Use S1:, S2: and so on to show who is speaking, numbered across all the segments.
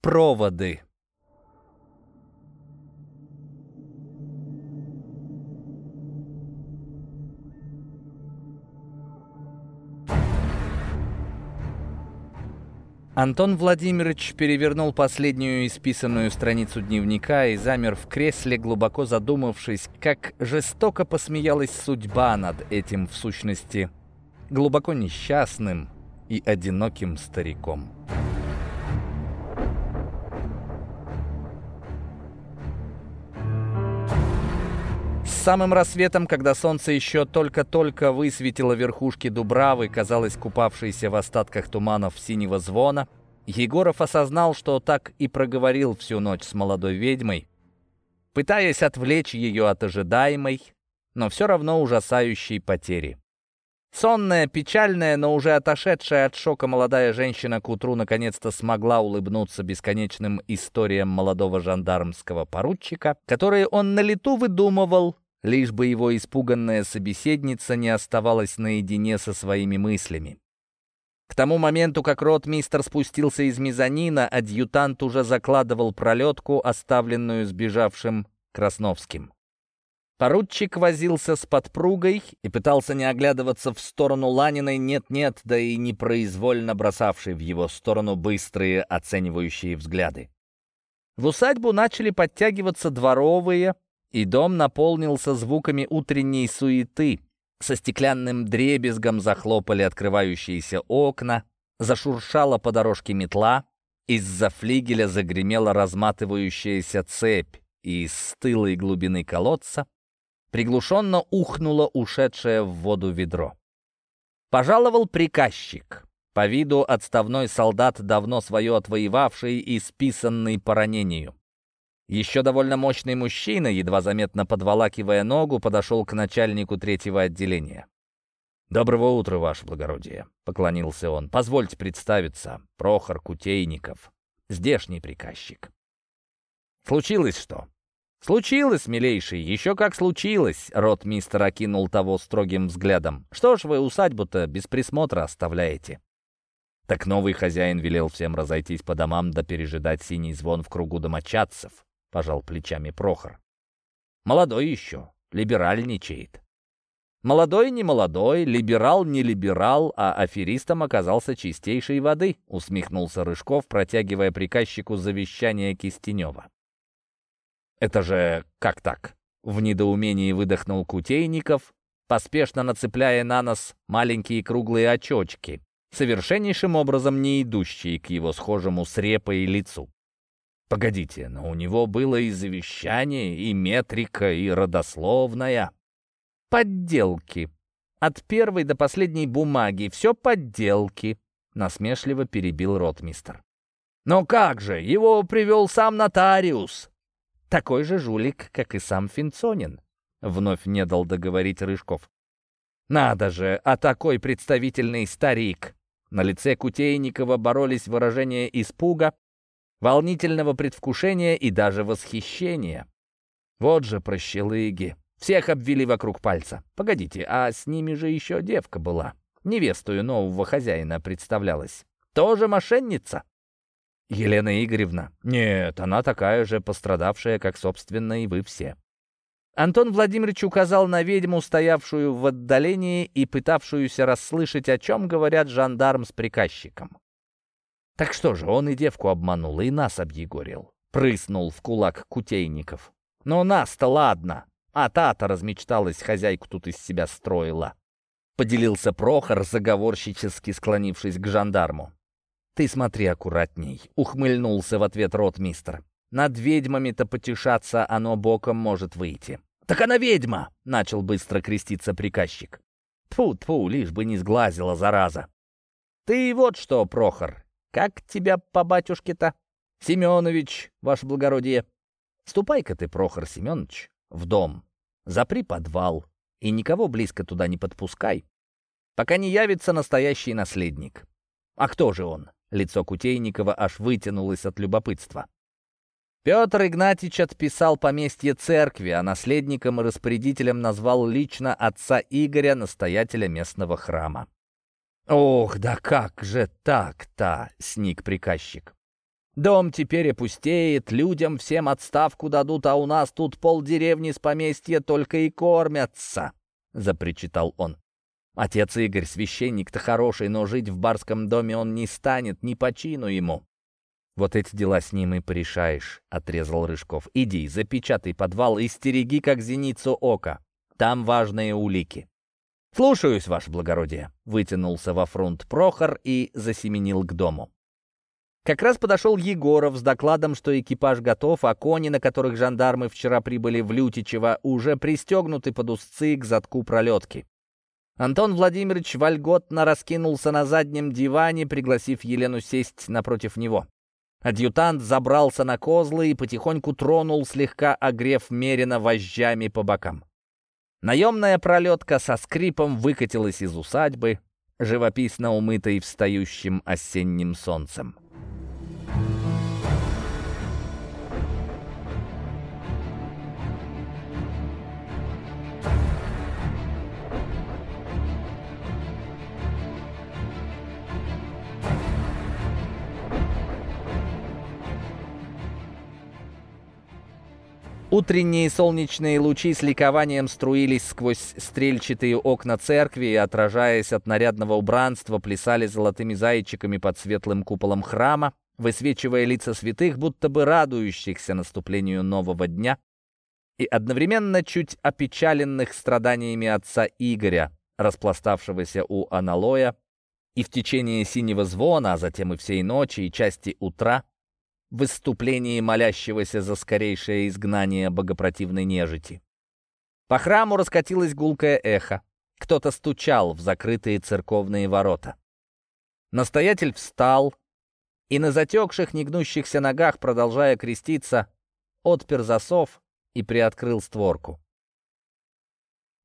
S1: Проводы. Антон Владимирович перевернул последнюю исписанную страницу дневника и замер в кресле, глубоко задумавшись, как жестоко посмеялась судьба над этим, в сущности, глубоко несчастным и одиноким стариком. Самым рассветом, когда солнце еще только-только высветило верхушки Дубравы, казалось, купавшейся в остатках туманов синего звона, Егоров осознал, что так и проговорил всю ночь с молодой ведьмой, пытаясь отвлечь ее от ожидаемой, но все равно ужасающей потери. Сонная, печальная, но уже отошедшая от шока молодая женщина к утру наконец-то смогла улыбнуться бесконечным историям молодого жандармского поручика, которые он на лету выдумывал, лишь бы его испуганная собеседница не оставалась наедине со своими мыслями. К тому моменту, как ротмистер спустился из мезонина, адъютант уже закладывал пролетку, оставленную сбежавшим Красновским. Поручик возился с подпругой и пытался не оглядываться в сторону Ланиной нет-нет, да и непроизвольно бросавшей в его сторону быстрые оценивающие взгляды. В усадьбу начали подтягиваться дворовые, и дом наполнился звуками утренней суеты. Со стеклянным дребезгом захлопали открывающиеся окна, зашуршала по дорожке метла, из-за флигеля загремела разматывающаяся цепь, и из стылой глубины колодца приглушенно ухнуло ушедшее в воду ведро. Пожаловал приказчик. По виду отставной солдат, давно свое отвоевавший и списанный по ранению. Еще довольно мощный мужчина, едва заметно подволакивая ногу, подошел к начальнику третьего отделения. «Доброго утра, ваше благородие», — поклонился он. «Позвольте представиться, Прохор Кутейников, здешний приказчик». «Случилось что?» «Случилось, милейший, еще как случилось», — рот мистер окинул того строгим взглядом. «Что ж вы усадьбу-то без присмотра оставляете?» Так новый хозяин велел всем разойтись по домам да пережидать синий звон в кругу домочадцев. — пожал плечами Прохор. «Молодой еще, либеральничает». «Молодой не молодой, либерал не либерал, а аферистом оказался чистейшей воды», — усмехнулся Рыжков, протягивая приказчику завещание Кистенева. «Это же как так?» — в недоумении выдохнул Кутейников, поспешно нацепляя на нос маленькие круглые очочки, совершеннейшим образом не идущие к его схожему с репой лицу. Погодите, но у него было и завещание, и метрика, и родословная. Подделки. От первой до последней бумаги все подделки, насмешливо перебил ротмистер. Но как же, его привел сам нотариус. Такой же жулик, как и сам Финцонин. Вновь не дал договорить Рыжков. Надо же, а такой представительный старик. На лице Кутейникова боролись выражения испуга, волнительного предвкушения и даже восхищения. Вот же прощелыги. Всех обвели вокруг пальца. Погодите, а с ними же еще девка была. Невестую нового хозяина представлялась. Тоже мошенница? Елена Игоревна. Нет, она такая же пострадавшая, как, собственно, и вы все. Антон Владимирович указал на ведьму, стоявшую в отдалении и пытавшуюся расслышать, о чем говорят жандарм с приказчиком. Так что же, он и девку обманул, и нас объегорил. Прыснул в кулак Кутейников. Но нас-то ладно, а та-то размечталась, хозяйку тут из себя строила. Поделился Прохор, заговорщически склонившись к жандарму. «Ты смотри аккуратней», — ухмыльнулся в ответ ротмистр. «Над ведьмами-то потешаться оно боком может выйти». «Так она ведьма!» — начал быстро креститься приказчик. Тьфу-тьфу, лишь бы не сглазила, зараза. «Ты вот что, Прохор, как тебя по батюшке-то? Семенович, ваше благородие. Ступай-ка ты, Прохор Семенович, в дом. Запри подвал и никого близко туда не подпускай, пока не явится настоящий наследник. А кто же он? Лицо Кутейникова аж вытянулось от любопытства. Петр Игнатьич отписал поместье церкви, а наследником и распорядителем назвал лично отца Игоря, настоятеля местного храма. «Ох, да как же так-то!» — сник приказчик. Дом теперь опустеет, людям всем отставку дадут, а у нас тут полдеревни с поместья только и кормятся», — запричитал он. «Отец Игорь, священник-то хороший, но жить в барском доме он не станет, не по чину ему». «Вот эти дела с ним и порешаешь», — отрезал Рыжков. «Иди, запечатай подвал и стереги, как зеницу ока. Там важные улики». «Слушаюсь, ваше благородие», — вытянулся во фронт Прохор и засеменил к дому. Как раз подошел Егоров с докладом, что экипаж готов, а кони, на которых жандармы вчера прибыли в Лютичево, уже пристегнуты под узцы к задку пролетки. Антон Владимирович вольготно раскинулся на заднем диване, пригласив Елену сесть напротив него. Адъютант забрался на козлы и потихоньку тронул, слегка огрев мерено вожжами по бокам. Наемная пролетка со скрипом выкатилась из усадьбы, живописно умытой встающим осенним солнцем. Утренние солнечные лучи с ликованием струились сквозь стрельчатые окна церкви и, отражаясь от нарядного убранства, плясали золотыми зайчиками под светлым куполом храма, высвечивая лица святых, будто бы радующихся наступлению нового дня, и одновременно чуть опечаленных страданиями отца Игоря, распластавшегося у аналоя, и в течение синего звона, а затем и всей ночи и части утра, выступлении молящегося за скорейшее изгнание богопротивной нежити. По храму раскатилось гулкое эхо. Кто-то стучал в закрытые церковные ворота. Настоятель встал и на затекших, негнущихся ногах, продолжая креститься, отпер засов и приоткрыл створку.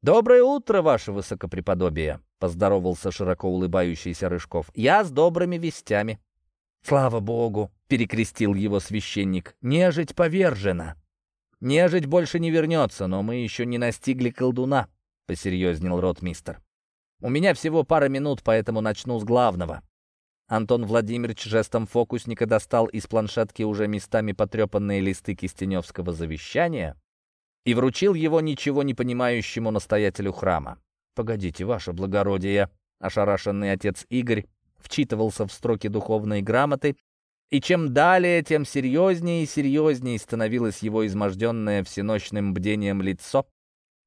S1: «Доброе утро, ваше высокопреподобие!» — поздоровался широко улыбающийся Рыжков. «Я с добрыми вестями». «Слава Богу!» — перекрестил его священник. «Нежить повержена!» «Нежить больше не вернется, но мы еще не настигли колдуна», — посерьезнел ротмистер. «У меня всего пара минут, поэтому начну с главного». Антон Владимирович жестом фокусника достал из планшетки уже местами потрепанные листы Кистеневского завещания и вручил его ничего не понимающему настоятелю храма. «Погодите, ваше благородие», — ошарашенный отец Игорь вчитывался в строки духовной грамоты, и чем далее, тем серьезнее и серьезнее становилось его изможденное всеночным бдением лицо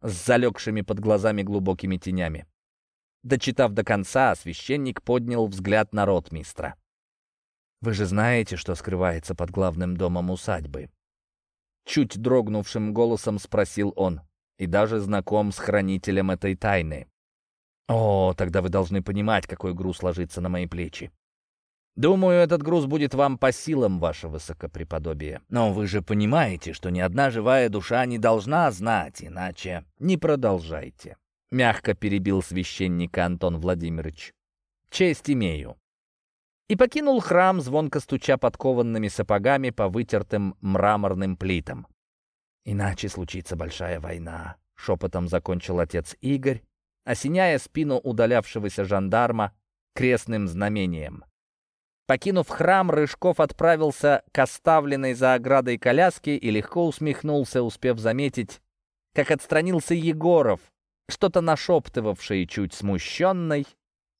S1: с залегшими под глазами глубокими тенями. Дочитав до конца, священник поднял взгляд на ротмистра. «Вы же знаете, что скрывается под главным домом усадьбы?» Чуть дрогнувшим голосом спросил он, и даже знаком с хранителем этой тайны. О, тогда вы должны понимать, какой груз ложится на мои плечи. Думаю, этот груз будет вам по силам, ваше высокопреподобие. Но вы же понимаете, что ни одна живая душа не должна знать, иначе не продолжайте. Мягко перебил священника Антон Владимирович. Честь имею. И покинул храм, звонко стуча подкованными сапогами по вытертым мраморным плитам. «Иначе случится большая война», — шепотом закончил отец Игорь, осеняя спину удалявшегося жандарма крестным знамением. Покинув храм, Рыжков отправился к оставленной за оградой коляске и легко усмехнулся, успев заметить, как отстранился Егоров, что-то нашептывавший чуть смущенной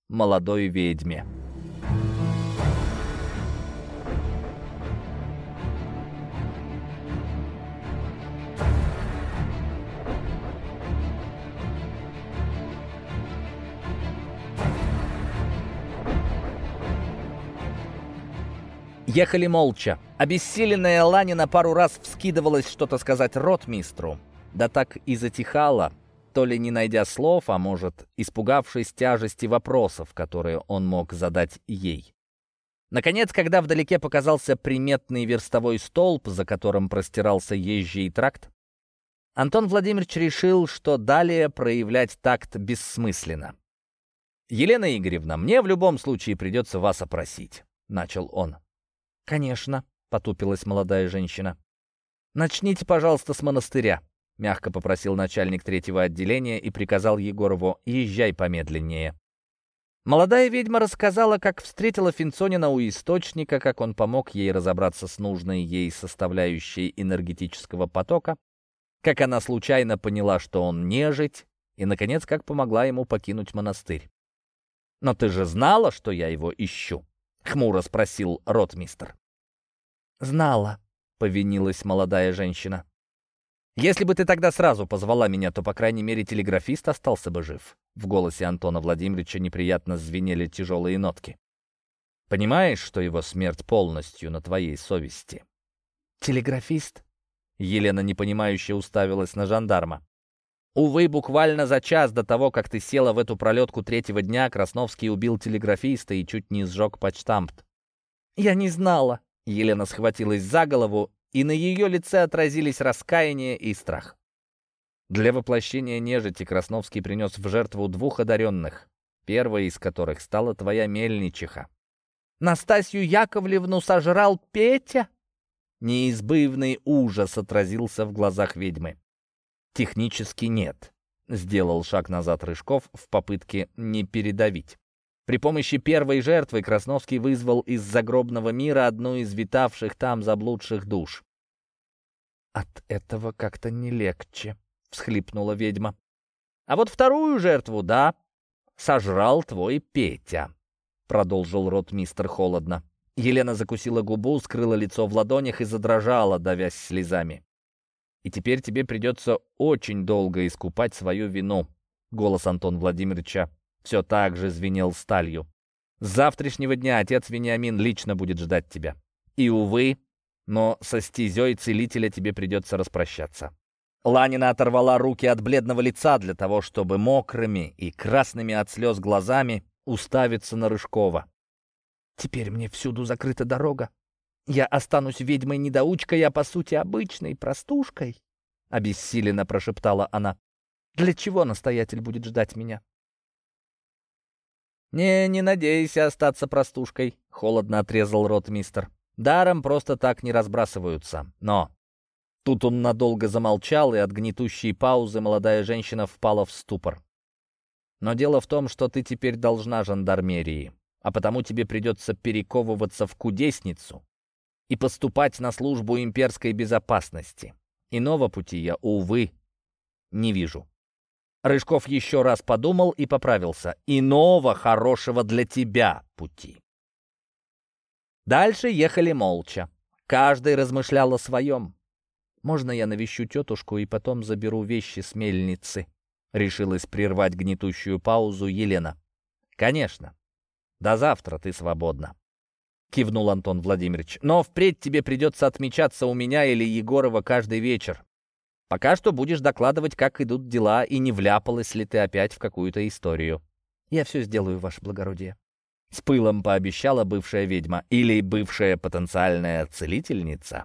S1: молодой ведьме. Ехали молча. Обессиленная Ланина пару раз вскидывалась что-то сказать ротмистру. Да так и затихала, то ли не найдя слов, а может, испугавшись тяжести вопросов, которые он мог задать ей. Наконец, когда вдалеке показался приметный верстовой столб, за которым простирался езжий тракт, Антон Владимирович решил, что далее проявлять такт бессмысленно. «Елена Игоревна, мне в любом случае придется вас опросить», — начал он. «Конечно», — потупилась молодая женщина. «Начните, пожалуйста, с монастыря», — мягко попросил начальник третьего отделения и приказал Егорову «Езжай помедленнее». Молодая ведьма рассказала, как встретила Финцонина у источника, как он помог ей разобраться с нужной ей составляющей энергетического потока, как она случайно поняла, что он нежить, и, наконец, как помогла ему покинуть монастырь. «Но ты же знала, что я его ищу?» — хмуро спросил ротмистр.
S2: «Знала», — повинилась молодая женщина.
S1: «Если бы ты тогда сразу позвала меня, то, по крайней мере, телеграфист остался бы жив». В голосе Антона Владимировича неприятно звенели тяжелые нотки. «Понимаешь, что его смерть полностью на твоей совести?»
S2: «Телеграфист?»
S1: Елена непонимающе уставилась на жандарма. Увы, буквально за час до того, как ты села в эту пролетку третьего дня, Красновский убил телеграфиста и чуть не сжег почтамт.
S2: «Я не знала!»
S1: Елена схватилась за голову, и на ее лице отразились раскаяние и страх. Для воплощения нежити Красновский принес в жертву двух одаренных, первая из которых стала твоя мельничиха.
S2: «Настасью Яковлевну сожрал Петя?»
S1: Неизбывный ужас отразился в глазах ведьмы. «Технически нет», — сделал шаг назад Рыжков в попытке не передавить. При помощи первой жертвы Красновский вызвал из загробного мира одну из витавших там заблудших душ.
S2: «От этого как-то не легче», — всхлипнула ведьма.
S1: «А вот вторую жертву, да, сожрал твой Петя», — продолжил ротмистр холодно. Елена закусила губу, скрыла лицо в ладонях и задрожала, давясь слезами. «И теперь тебе придется очень долго искупать свою вину», — голос Антон Владимировича все так же звенел сталью. «С завтрашнего дня отец Вениамин лично будет ждать тебя. И, увы, но со стезей целителя тебе придется распрощаться». Ланина оторвала руки от бледного лица для того, чтобы мокрыми и красными от слез глазами уставиться на Рыжкова.
S2: Теперь мне всюду закрыта дорога. Я останусь ведьмой-недоучкой, а по сути обычной простушкой, — обессиленно прошептала она. Для чего настоятель будет ждать меня?
S1: «Не, не надейся остаться простушкой», — холодно отрезал рот мистер. «Даром просто так не разбрасываются. Но...» Тут он надолго замолчал, и от гнетущей паузы молодая женщина впала в ступор. «Но дело в том, что ты теперь должна жандармерии а потому тебе придется перековываться в кудесницу и поступать на службу имперской безопасности. Иного пути я, увы, не вижу. Рыжков еще раз подумал и поправился. Иного хорошего для тебя пути. Дальше ехали молча. Каждый размышлял о своем. «Можно я навещу тетушку и потом заберу вещи с мельницы?» Решилась прервать гнетущую паузу Елена. «Конечно. До завтра ты свободна. Кивнул Антон Владимирович. Но впредь тебе придется отмечаться у меня или Егорова каждый вечер. Пока что будешь докладывать, как идут дела, и не вляпалась ли ты опять в какую-то историю.
S2: Я все сделаю, ваше благородие.
S1: С пылом пообещала бывшая ведьма или бывшая потенциальная целительница.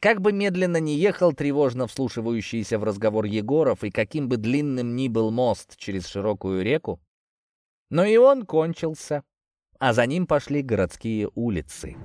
S1: Как бы медленно ни ехал тревожно вслушивающийся в разговор Егоров, и каким бы длинным ни был мост через широкую реку, но и он кончился, а за ним пошли городские улицы.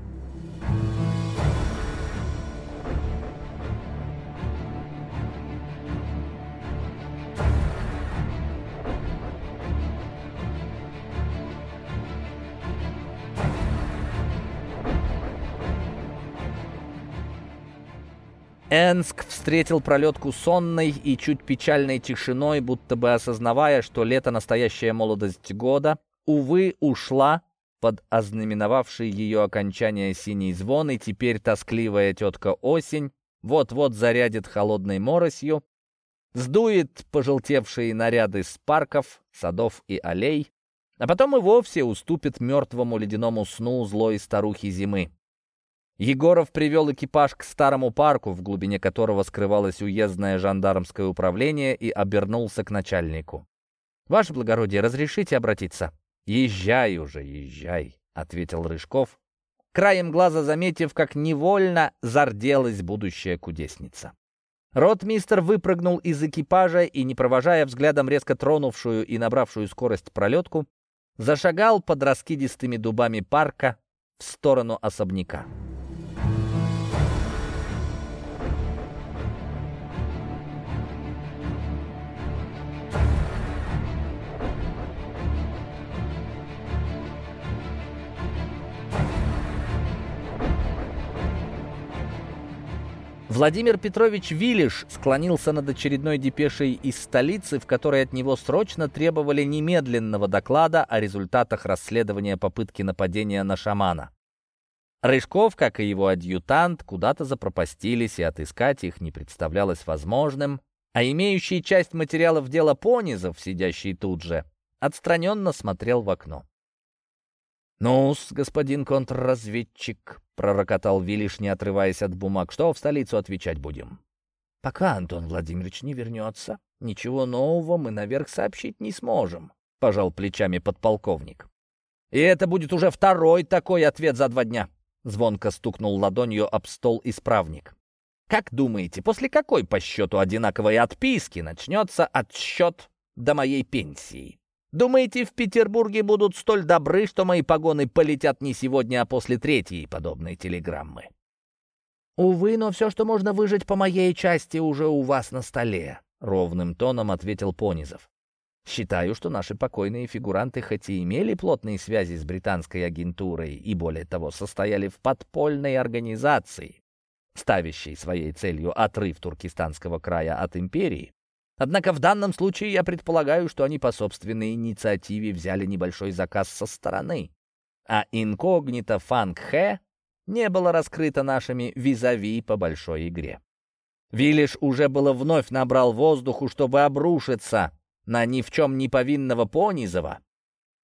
S1: Энск встретил пролетку сонной и чуть печальной тишиной, будто бы осознавая, что лето настоящая молодость года, увы, ушла под ознаменовавший ее окончание синий звон, и теперь тоскливая тетка осень вот-вот зарядит холодной моросью, сдует пожелтевшие наряды с парков, садов и аллей, а потом и вовсе уступит мертвому ледяному сну злой старухи зимы. Егоров привел экипаж к старому парку, в глубине которого скрывалось уездное жандармское управление, и обернулся к начальнику. «Ваше благородие, разрешите обратиться?» «Езжай уже, езжай», — ответил Рыжков, краем глаза заметив, как невольно зарделась будущая кудесница. Ротмистер выпрыгнул из экипажа и, не провожая взглядом резко тронувшую и набравшую скорость пролетку, зашагал под раскидистыми дубами парка в сторону особняка. Владимир Петрович Вилиш склонился над очередной депешей из столицы, в которой от него срочно требовали немедленного доклада о результатах расследования попытки нападения на шамана. Рыжков, как и его адъютант, куда-то запропастились, и отыскать их не представлялось возможным, а имеющий часть материалов дела Понизов, сидящий тут же, отстраненно смотрел в окно. «Ну-с, господин контрразведчик», — пророкотал Вилиш, не отрываясь от бумаг, — «что в столицу отвечать будем?» «Пока Антон Владимирович не вернется, ничего нового мы наверх сообщить не сможем», — пожал плечами подполковник. «И это будет уже второй такой ответ за два дня», Звонко стукнул ладонью об стол исправник. «Как думаете, после какой по счету одинаковой отписки начнется отсчет до моей пенсии? Думаете, в Петербурге будут столь добры, что мои погоны полетят не сегодня, а после третьей подобной телеграммы?» «Увы, но все, что можно выжить по моей части, уже у вас на столе», — ровным тоном ответил Понизов. Считаю, что наши покойные фигуранты хоть и имели плотные связи с британской агентурой и, более того, состояли в подпольной организации, ставящей своей целью отрыв Туркестанского края от империи, однако в данном случае я предполагаю, что они по собственной инициативе взяли небольшой заказ со стороны, а инкогнито Фанг Хэ не было раскрыто нашими визави по большой игре. Виллиш уже было вновь набрал воздуху, чтобы обрушиться на ни в чем не повинного Понизова,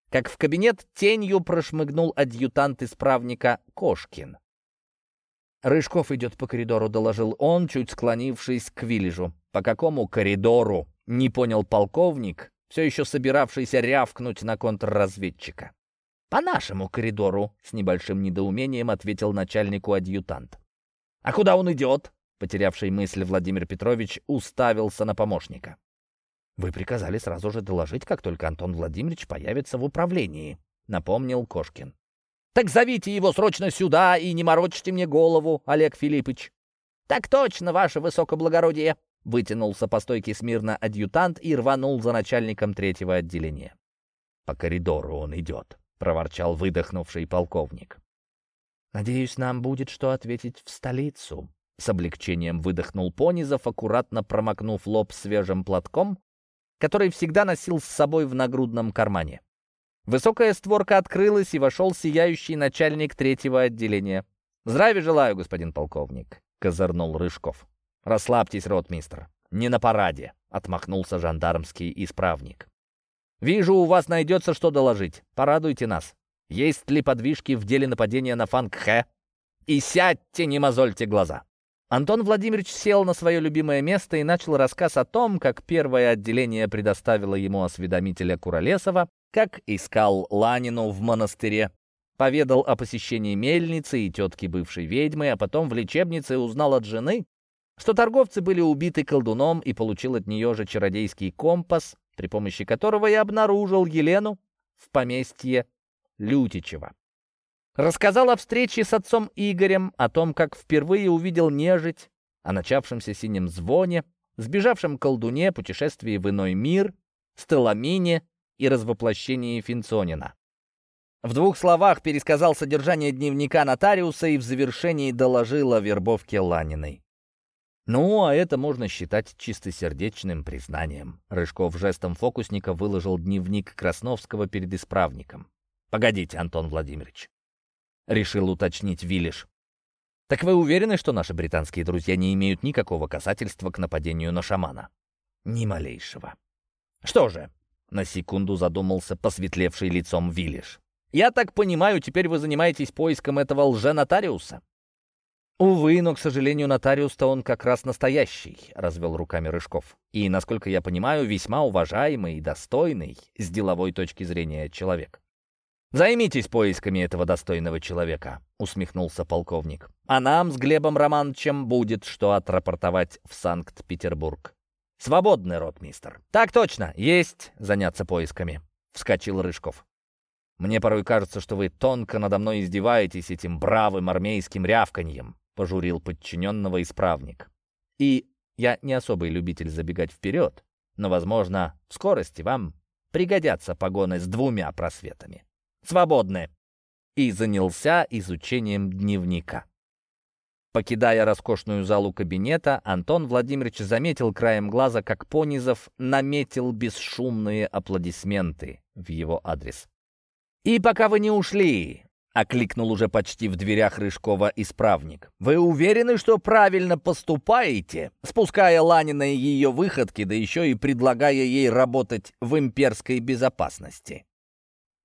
S1: как в кабинет тенью прошмыгнул адъютант исправника Кошкин. «Рыжков идет по коридору», — доложил он, чуть склонившись к Виллижу. «По какому коридору?» — не понял полковник, все еще собиравшийся рявкнуть на контрразведчика. «По нашему коридору», — с небольшим недоумением ответил начальнику адъютант. «А куда он идет?» — потерявший мысль Владимир Петрович уставился на помощника. «Вы приказали сразу же доложить, как только Антон Владимирович появится в управлении», — напомнил Кошкин. «Так зовите его срочно сюда и не морочьте мне голову, Олег Филиппович». «Так точно, ваше высокоблагородие», — вытянулся по стойке смирно адъютант и рванул за начальником третьего отделения. «По коридору он идет», — проворчал выдохнувший полковник. «Надеюсь, нам будет что ответить в столицу», — с облегчением выдохнул Понизов, аккуратно промокнув лоб свежим платком который всегда носил с собой в нагрудном кармане. Высокая створка открылась, и вошел сияющий начальник третьего отделения. «Здравия желаю, господин полковник», — козырнул Рыжков. «Расслабьтесь, ротмистр. Не на параде», — отмахнулся жандармский исправник. «Вижу, у вас найдется что доложить. Порадуйте нас. Есть ли подвижки в деле нападения на Фангхэ? И сядьте, не мозольте глаза». Антон Владимирович сел на свое любимое место и начал рассказ о том, как первое отделение предоставило ему осведомителя Куролесова, как искал Ланину в монастыре, поведал о посещении мельницы и тетки бывшей ведьмы, а потом в лечебнице узнал от жены, что торговцы были убиты колдуном и получил от нее же чародейский компас, при помощи которого я обнаружил Елену в поместье Лютичева. Рассказал о встрече с отцом Игорем, о том, как впервые увидел нежить, о начавшемся синем звоне, сбежавшем колдуне, путешествии в иной мир, стеламине и развоплощении Финцонина. В двух словах пересказал содержание дневника нотариуса и в завершении доложил о вербовке Ланиной. Ну, а это можно считать чистосердечным признанием. Рыжков жестом фокусника выложил дневник Красновского перед исправником. «Погодите, Антон Владимирович. — решил уточнить Виллиш. «Так вы уверены, что наши британские друзья не имеют никакого касательства к нападению на шамана?» «Ни малейшего». «Что же?» — на секунду задумался посветлевший лицом Виллиш. «Я так понимаю, теперь вы занимаетесь поиском этого лженотариуса?» «Увы, но, к сожалению, нотариус-то он как раз настоящий», — развел руками Рыжков. «И, насколько я понимаю, весьма уважаемый и достойный с деловой точки зрения человек. «Займитесь поисками этого достойного человека», — усмехнулся полковник. «А нам с Глебом Романовичем будет что отрапортовать в Санкт-Петербург». «Свободный, ротмистер». «Так точно, есть заняться поисками», — вскочил Рыжков. «Мне порой кажется, что вы тонко надо мной издеваетесь этим бравым армейским рявканьем», — пожурил подчиненного исправник. «И я не особый любитель забегать вперед, но, возможно, в скорости вам пригодятся погоны с двумя просветами» свободны!» и занялся изучением дневника. Покидая роскошную залу кабинета, Антон Владимирович заметил краем глаза, как Понизов наметил бесшумные аплодисменты в его адрес. «И пока вы не ушли, — окликнул уже почти в дверях Рыжкова исправник. «Вы уверены, что правильно поступаете, спуская Ланина и ее выходки, да еще и предлагая ей работать в имперской безопасности?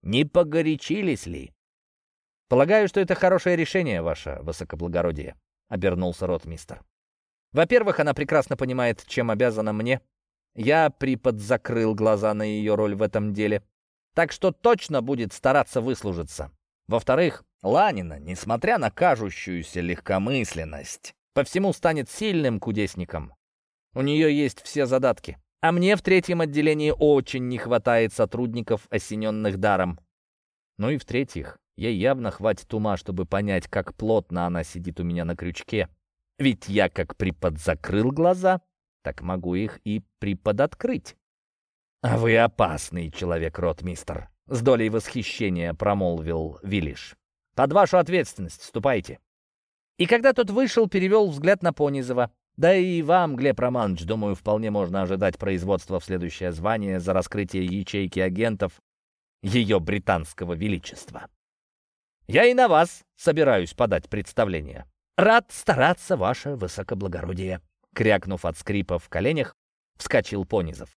S1: Не погорячились ли?» «Полагаю, что это хорошее решение, ваше высокоблагородие», — обернулся ротмистер. «Во-первых, она прекрасно понимает, чем обязана мне. Я приподзакрыл глаза на ее роль в этом деле, так что точно будет стараться выслужиться. Во-вторых, Ланина, несмотря на кажущуюся легкомысленность, по всему станет сильным кудесником. У нее есть все задатки. А мне в третьем отделении очень не хватает сотрудников, осененных даром. Ну и в-третьих, ей явно хватит ума, чтобы понять, как плотно она сидит у меня на крючке. Ведь я как приподзакрыл глаза, так могу их и приподоткрыть. А вы опасный человек, ротмистер. С долей восхищения промолвил Вилиш. «Под вашу ответственность ступайте». И когда тот вышел, перевел взгляд на Понизова. Да и вам, Глеб Романович, думаю, вполне можно ожидать производства в следующее звание за раскрытие ячейки агентов ее британского величества. Я и на вас собираюсь подать представление. Рад стараться, ваше высокоблагородие. Крякнув от скрипа в коленях, вскочил Понизов.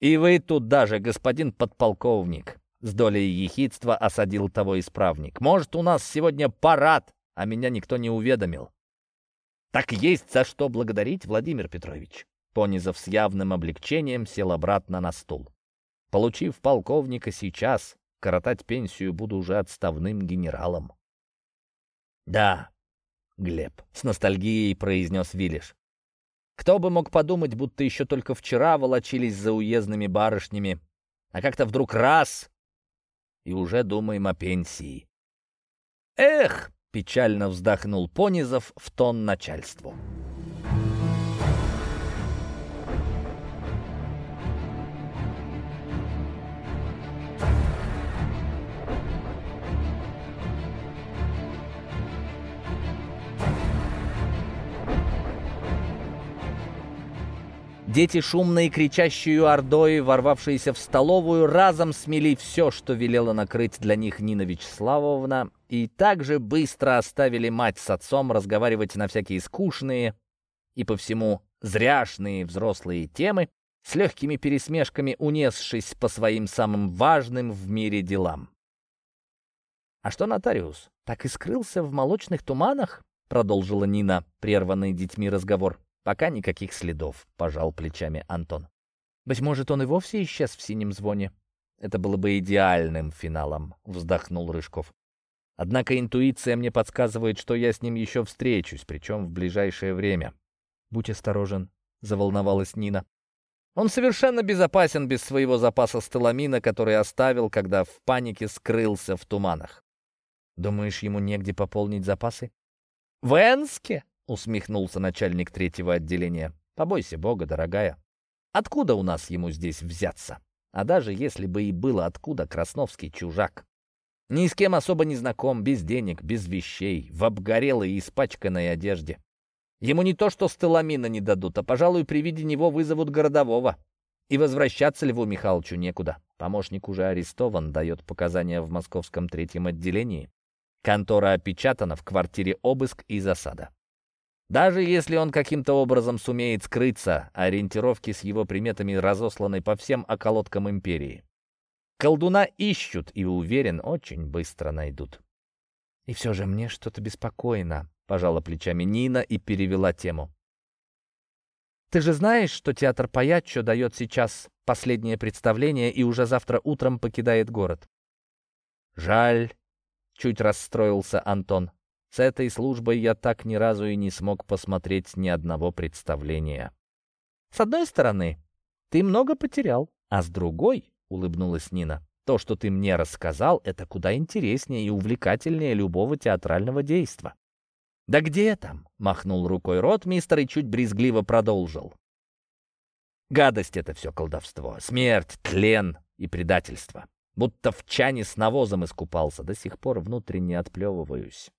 S1: «И вы тут даже, господин подполковник!» С долей ехидства осадил того исправник. «Может, у нас сегодня парад, а меня никто не уведомил?» «Так есть за что благодарить, Владимир Петрович!» Понизов с явным облегчением сел обратно на стул. «Получив полковника сейчас, коротать пенсию буду уже отставным генералом». «Да, Глеб», — с ностальгией произнес Вилиш. Кто бы мог подумать, будто еще только вчера волочились за уездными барышнями, а как-то вдруг раз — и уже думаем о пенсии. «Эх!» — печально вздохнул Понизов в тон начальству. Дети, шумные, кричащую ордой, ворвавшиеся в столовую, разом смели все, что велела накрыть для них Нина Вячеславовна, и также быстро оставили мать с отцом разговаривать на всякие скучные и по всему зряшные взрослые темы, с легкими пересмешками унесшись по своим самым важным в мире делам. «А что нотариус, так и скрылся в молочных туманах?» — продолжила Нина, прерванный детьми разговор. «Пока никаких следов», — пожал плечами Антон. «Быть может, он и вовсе исчез в синем звоне?» «Это было бы идеальным финалом», — вздохнул Рыжков. «Однако интуиция мне подсказывает, что я с ним еще встречусь, причем в ближайшее время». «Будь осторожен», — заволновалась Нина. «Он совершенно безопасен без своего запаса стеламина, который оставил, когда в панике скрылся в туманах. Думаешь, ему негде пополнить запасы?» «В Энске?» Усмехнулся начальник третьего отделения. «Побойся Бога, дорогая. Откуда у нас ему здесь взяться? А даже если бы и было откуда, Красновский чужак. Ни с кем особо не знаком, без денег, без вещей, в обгорелой и испачканной одежде. Ему не то что стеламина не дадут, а, пожалуй, при виде него вызовут городового. И возвращаться Льву Михайловичу некуда. Помощник уже арестован, дает показания в московском третьем отделении. Контора опечатана, в квартире обыск и засада. Даже если он каким-то образом сумеет скрыться, ориентировки с его приметами разосланы по всем околоткам империи. Колдуна ищут и, уверен, очень быстро найдут. «И все же мне что-то беспокойно», — пожала плечами Нина и перевела тему. «Ты же знаешь, что театр Паяччо дает сейчас последнее представление и уже завтра утром покидает город?» «Жаль», — чуть расстроился Антон. С этой службой я так ни разу и не смог посмотреть ни одного представления. С одной стороны, ты много потерял, а с другой, — улыбнулась Нина, — то, что ты мне рассказал, это куда интереснее и увлекательнее любого театрального действа. «Да где там?» — махнул рукой рот мистер и чуть брезгливо продолжил. «Гадость — это все колдовство, смерть, тлен и предательство. Будто в чане с навозом искупался, до сих пор внутренне отплевываюсь.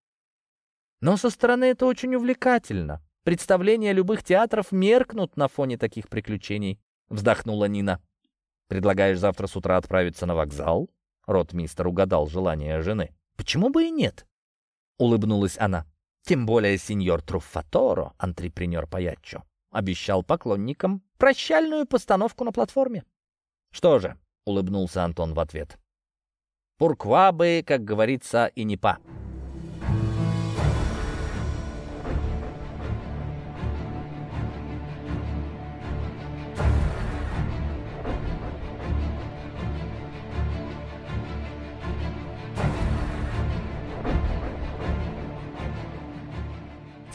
S2: Но со стороны это очень увлекательно. Представления любых театров меркнут на фоне таких приключений», — вздохнула Нина. «Предлагаешь завтра с утра отправиться на вокзал?» Ротмистер угадал желание жены. «Почему бы и нет?» — улыбнулась она. «Тем более сеньор Труффаторо, антрепренер Паяччо, обещал поклонникам прощальную постановку на платформе». «Что же?» — улыбнулся Антон в ответ. «Пурквабы, как говорится, и не па».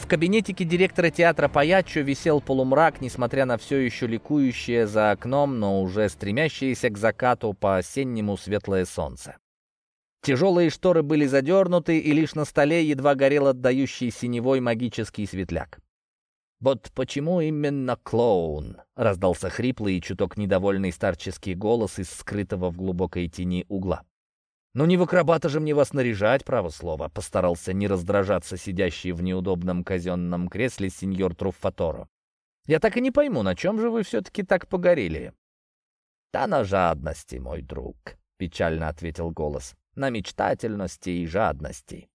S2: В кабинетике директора театра Паячо висел полумрак, несмотря на все еще ликующее за окном, но уже стремящееся к закату по-осеннему светлое солнце. Тяжелые шторы были задернуты, и лишь на столе едва горел отдающий синевой магический светляк. «Вот почему именно клоун?» — раздался хриплый и чуток недовольный старческий голос из скрытого в глубокой тени угла. «Ну не в акробата же мне вас наряжать, право слово», — постарался не раздражаться сидящий в неудобном казенном кресле сеньор Труффаторо. «Я так и не пойму, на чем же вы все-таки так погорели?» «Да на жадности, мой друг», — печально ответил голос, — «на мечтательности и жадности».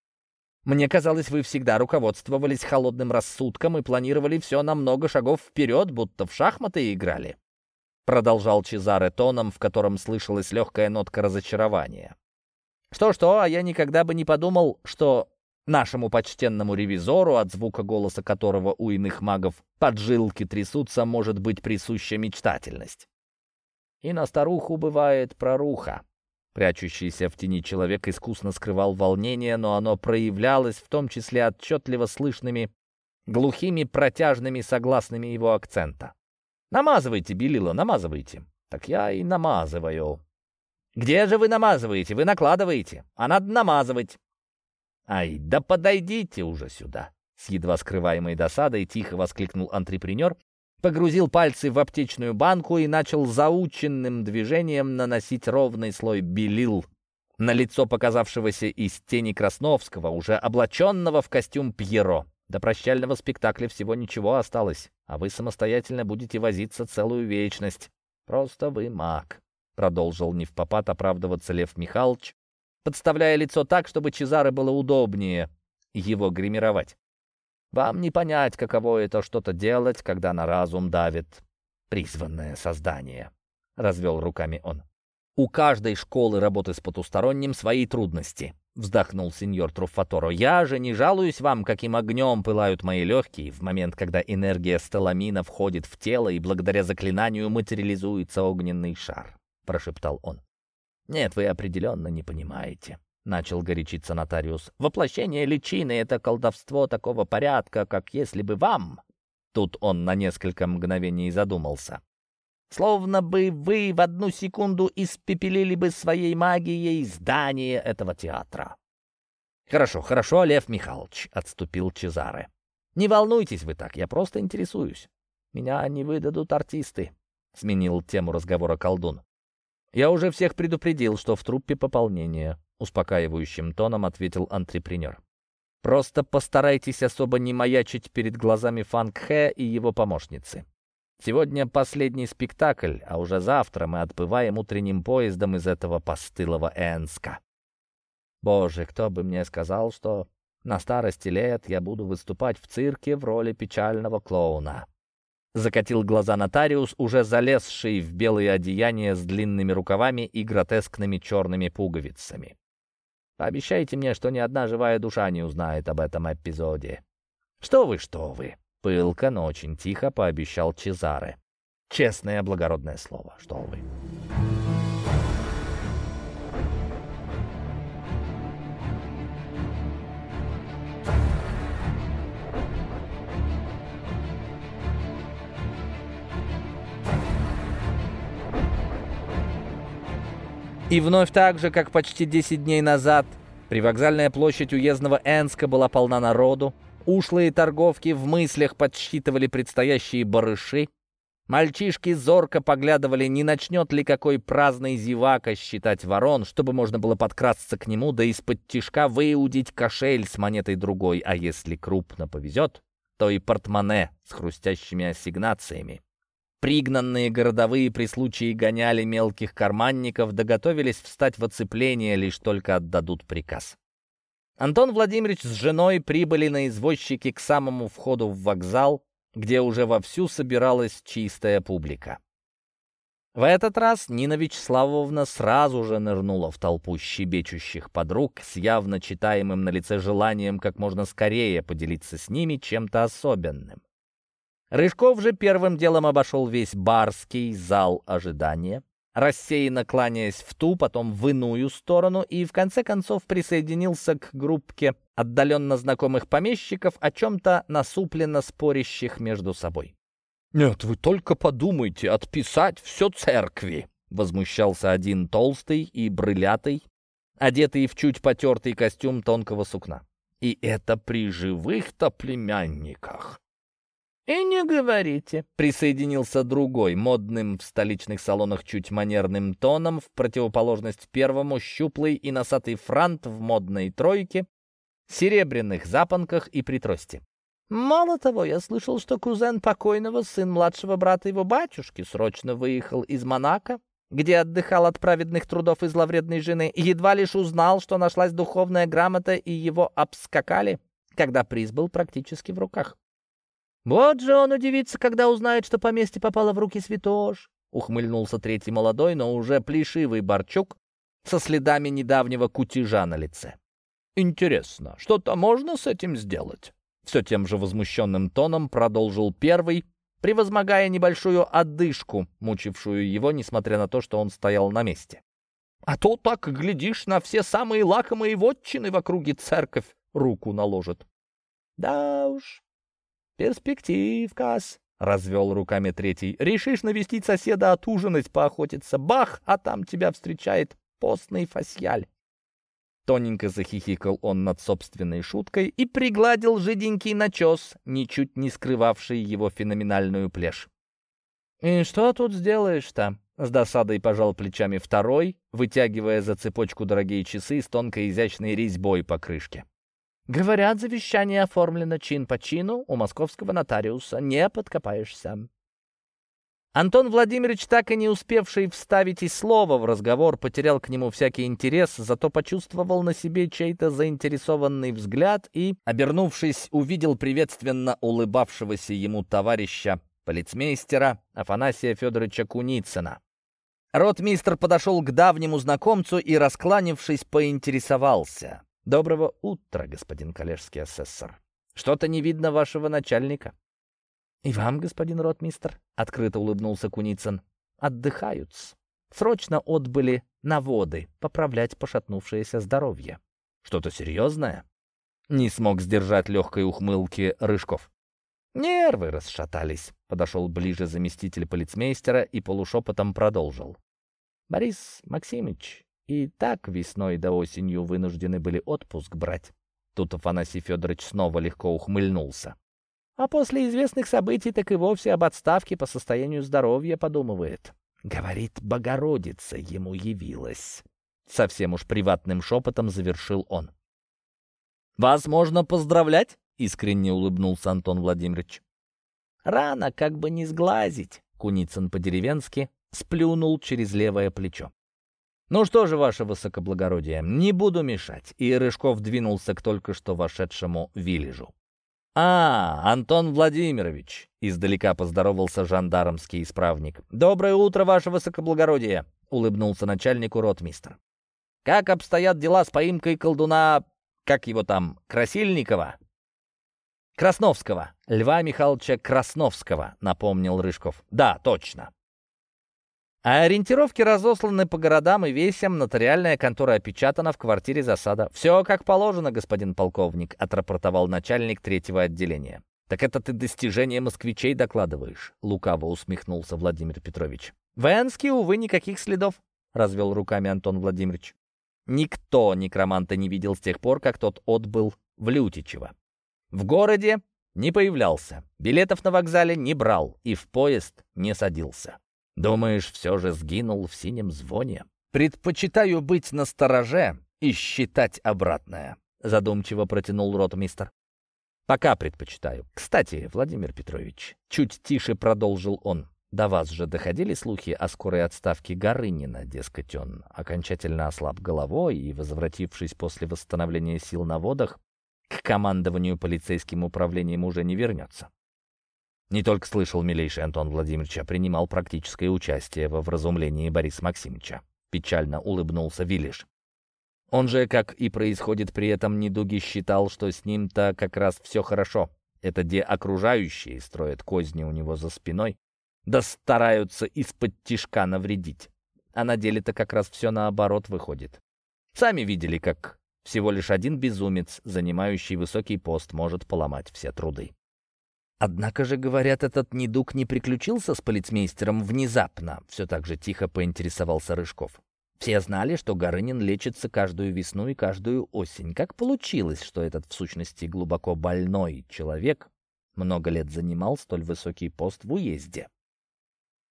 S2: «Мне казалось, вы всегда руководствовались холодным рассудком и планировали все на много шагов вперед, будто в шахматы играли», — продолжал Чезаре тоном, в котором слышалась легкая нотка разочарования. Что-что, а я никогда бы не подумал, что нашему почтенному ревизору, от звука голоса которого у иных магов поджилки трясутся, может быть присуща мечтательность. И на старуху бывает проруха. Прячущийся в тени человек искусно скрывал волнение, но оно проявлялось в том числе отчетливо слышными, глухими протяжными согласными его акцента. «Намазывайте, Белила, намазывайте». «Так я и намазываю», «Где же вы намазываете? Вы накладываете, а надо намазывать». «Ай, да подойдите уже сюда!» С едва скрываемой досадой тихо воскликнул антрепренер, погрузил пальцы в аптечную банку и начал заученным движением наносить ровный слой белил на лицо показавшегося из тени Красновского, уже облаченного в костюм Пьеро. До прощального спектакля всего ничего осталось, а вы самостоятельно будете возиться целую вечность. Просто вы маг. Продолжил не в попад оправдываться Лев Михайлович, подставляя лицо так, чтобы Чезаре было удобнее его гримировать. Вам не понять, каково это что-то делать, когда на разум давит призванное создание. Развел руками он. У каждой школы работы с потусторонним свои трудности. Вздохнул сеньор Труффаторо. «Я же не жалуюсь вам, каким огнем пылают мои легкие в момент, когда энергия сталамина входит в тело и благодаря заклинанию материализуется огненный шар прошептал он. «Нет, вы определенно не понимаете», — начал горячиться нотариус. «Воплощение личины — это колдовство такого порядка, как если бы вам...» Тут он на несколько мгновений задумался. «Словно бы вы в одну секунду испепелили бы своей магией здание этого театра». «Хорошо, хорошо, Лев Михайлович», — отступил Чезаре. «Не волнуйтесь вы так, я просто интересуюсь. Меня не выдадут артисты», — сменил тему разговора колдун. «Я уже всех предупредил, что в труппе пополнение», — успокаивающим тоном ответил антрепренер. «Просто постарайтесь особо не маячить перед глазами Фанг Хэ и его помощницы. Сегодня последний спектакль, а уже завтра мы отбываем утренним поездом из этого постылого Энска. Боже, кто бы мне сказал, что на старости лет я буду выступать в цирке в роли печального клоуна. Закатил глаза нотариус, уже залезший в белые одеяния с длинными рукавами и гротескными черными пуговицами. «Пообещайте мне, что ни одна живая душа не узнает об этом эпизоде». «Что вы, что вы!» — пылко, но очень тихо пообещал Чезаре. «Честное благородное слово, что вы!» И вновь так же, как почти 10 дней назад, привокзальная площадь уездного Энска была полна народу, ушлые торговки в мыслях подсчитывали предстоящие барыши,
S1: Мальчишки зорко поглядывали, не начнет ли какой праздный зевака считать ворон, чтобы можно было подкрасться к нему, да из-под тишка выудить кошель с монетой другой, а если крупно повезет, то и портмоне с хрустящими ассигнациями. Пригнанные городовые при случае гоняли мелких карманников, доготовились встать в оцепление, лишь только отдадут приказ. Антон Владимирович с женой прибыли на извозчике к самому входу в вокзал, где уже вовсю собиралась чистая публика. В этот раз Нина Вячеславовна сразу же нырнула в толпу щебечущих подруг с явно читаемым на лице желанием как можно скорее поделиться с ними чем-то особенным. Рыжков же первым делом обошел весь барский зал ожидания, рассеянно кланяясь в ту, потом в иную сторону, и в конце концов присоединился к группке отдаленно знакомых помещиков, о чем-то насупленно спорящих между собой.
S2: «Нет, вы только подумайте, отписать все церкви!» Возмущался один толстый и брылятый, одетый в чуть потертый костюм тонкого сукна. «И это при живых-то племянниках!»
S1: «И не говорите», — присоединился другой, модным в столичных салонах чуть манерным тоном, в противоположность первому, щуплый и носатый франт в модной тройке, серебряных запонках и притрости. «Мало того, я слышал, что кузен покойного, сын младшего брата его батюшки, срочно выехал из Монако, где отдыхал от праведных трудов и зловредной жены, и едва лишь узнал, что нашлась духовная грамота, и его обскакали, когда приз был практически в руках. «Вот же он удивится, когда узнает, что поместье попало в руки святош!» — ухмыльнулся третий молодой, но уже плешивый Борчук со следами недавнего кутежа на лице.
S2: «Интересно, что-то можно с этим сделать?» Все тем же возмущенным тоном продолжил первый, превозмогая небольшую одышку, мучившую его, несмотря на то, что он стоял на месте. «А то так, глядишь, на все самые лакомые вотчины в округе церковь руку наложит».
S1: «Да уж, «Перспективкас», — развел руками третий. «Решишь навестить соседа отужинать, поохотиться. Бах, а там тебя встречает постный фасьяль». Тоненько захихикал он над собственной шуткой и пригладил жиденький начес, ничуть не скрывавший его феноменальную плешь. «И что тут сделаешь-то?» — с досадой пожал плечами второй, вытягивая за цепочку дорогие часы с тонкой изящной резьбой по крышке. Говорят, завещание оформлено чин по чину у московского нотариуса. Не подкопаешься. Антон Владимирович, так и не успевший вставить и слова в разговор, потерял к нему всякий интерес, зато почувствовал на себе чей-то заинтересованный взгляд и, обернувшись, увидел приветственно улыбавшегося ему товарища, полицмейстера Афанасия Федоровича Куницына. Ротмистр подошел к давнему знакомцу и, раскланившись, поинтересовался. «Доброго утра, господин коллежский асессор. Что-то не видно вашего начальника». «И вам, господин ротмистр», — открыто улыбнулся Куницын, — «отдыхают. Срочно отбыли на воды, поправлять пошатнувшееся здоровье». «Что-то серьезное?» Не смог сдержать легкой ухмылки Рыжков. «Нервы расшатались», — подошел ближе заместитель полицмейстера и полушепотом продолжил. «Борис Максимович, и так весной до осенью вынуждены были отпуск брать. Тут Афанасий Федорович снова легко ухмыльнулся. А после известных событий так и вовсе об отставке по состоянию здоровья подумывает. Говорит, Богородица ему явилась. Совсем уж приватным шепотом завершил он. «Вас можно поздравлять?» — искренне улыбнулся Антон Владимирович. «Рано, как бы не сглазить», — Куницын по-деревенски сплюнул через левое плечо. «Ну что же, ваше высокоблагородие, не буду мешать». И Рыжков двинулся к только что вошедшему Виллижу. «А, Антон Владимирович!» — издалека поздоровался жандармский исправник. «Доброе утро, ваше высокоблагородие!» — улыбнулся начальнику ротмистр. «Как обстоят дела с поимкой колдуна... как его там, Красильникова?» «Красновского. Льва Михайловича Красновского», — напомнил Рыжков. «Да, точно. А ориентировки разосланы по городам и весям, нотариальная контора опечатана, в квартире засада. «Все как положено, господин полковник», — отрапортовал начальник третьего отделения. «Так это ты достижения москвичей докладываешь?» — лукаво усмехнулся Владимир Петрович. «В Энске, увы, никаких следов», — развел руками Антон Владимирович. «Никто некроманта не видел с тех пор, как тот отбыл в Лютичево. В городе Не появлялся, билетов на вокзале не брал и в поезд не садился. Думаешь, все же сгинул в синем звоне? Предпочитаю быть на стороже и считать обратное, задумчиво протянул ротмистер. Пока предпочитаю. Кстати, Владимир Петрович, чуть тише продолжил он. До вас же доходили слухи о скорой отставке Горынина, дескать, он окончательно ослаб головой и, возвратившись после восстановления сил на водах, к командованию полицейским управлением уже не вернется. Не только слышал милейший Антон Владимирович, а принимал практическое участие во вразумлении Бориса Максимовича. Печально улыбнулся Виллиш. Он же, как и происходит при этом недуге, считал, что с ним-то как раз все хорошо. Это где окружающие строят козни у него за спиной, да стараются из-под тишка навредить. А на деле-то как раз все наоборот выходит. Сами видели, как всего лишь один безумец, занимающий высокий пост, может поломать все труды. Однако же, говорят, этот недуг не приключился с полицмейстером внезапно, все так же тихо поинтересовался Рыжков. Все знали, что Горынин лечится каждую весну и каждую осень. Как получилось, что этот, в сущности, глубоко больной человек много лет занимал столь высокий пост в уезде?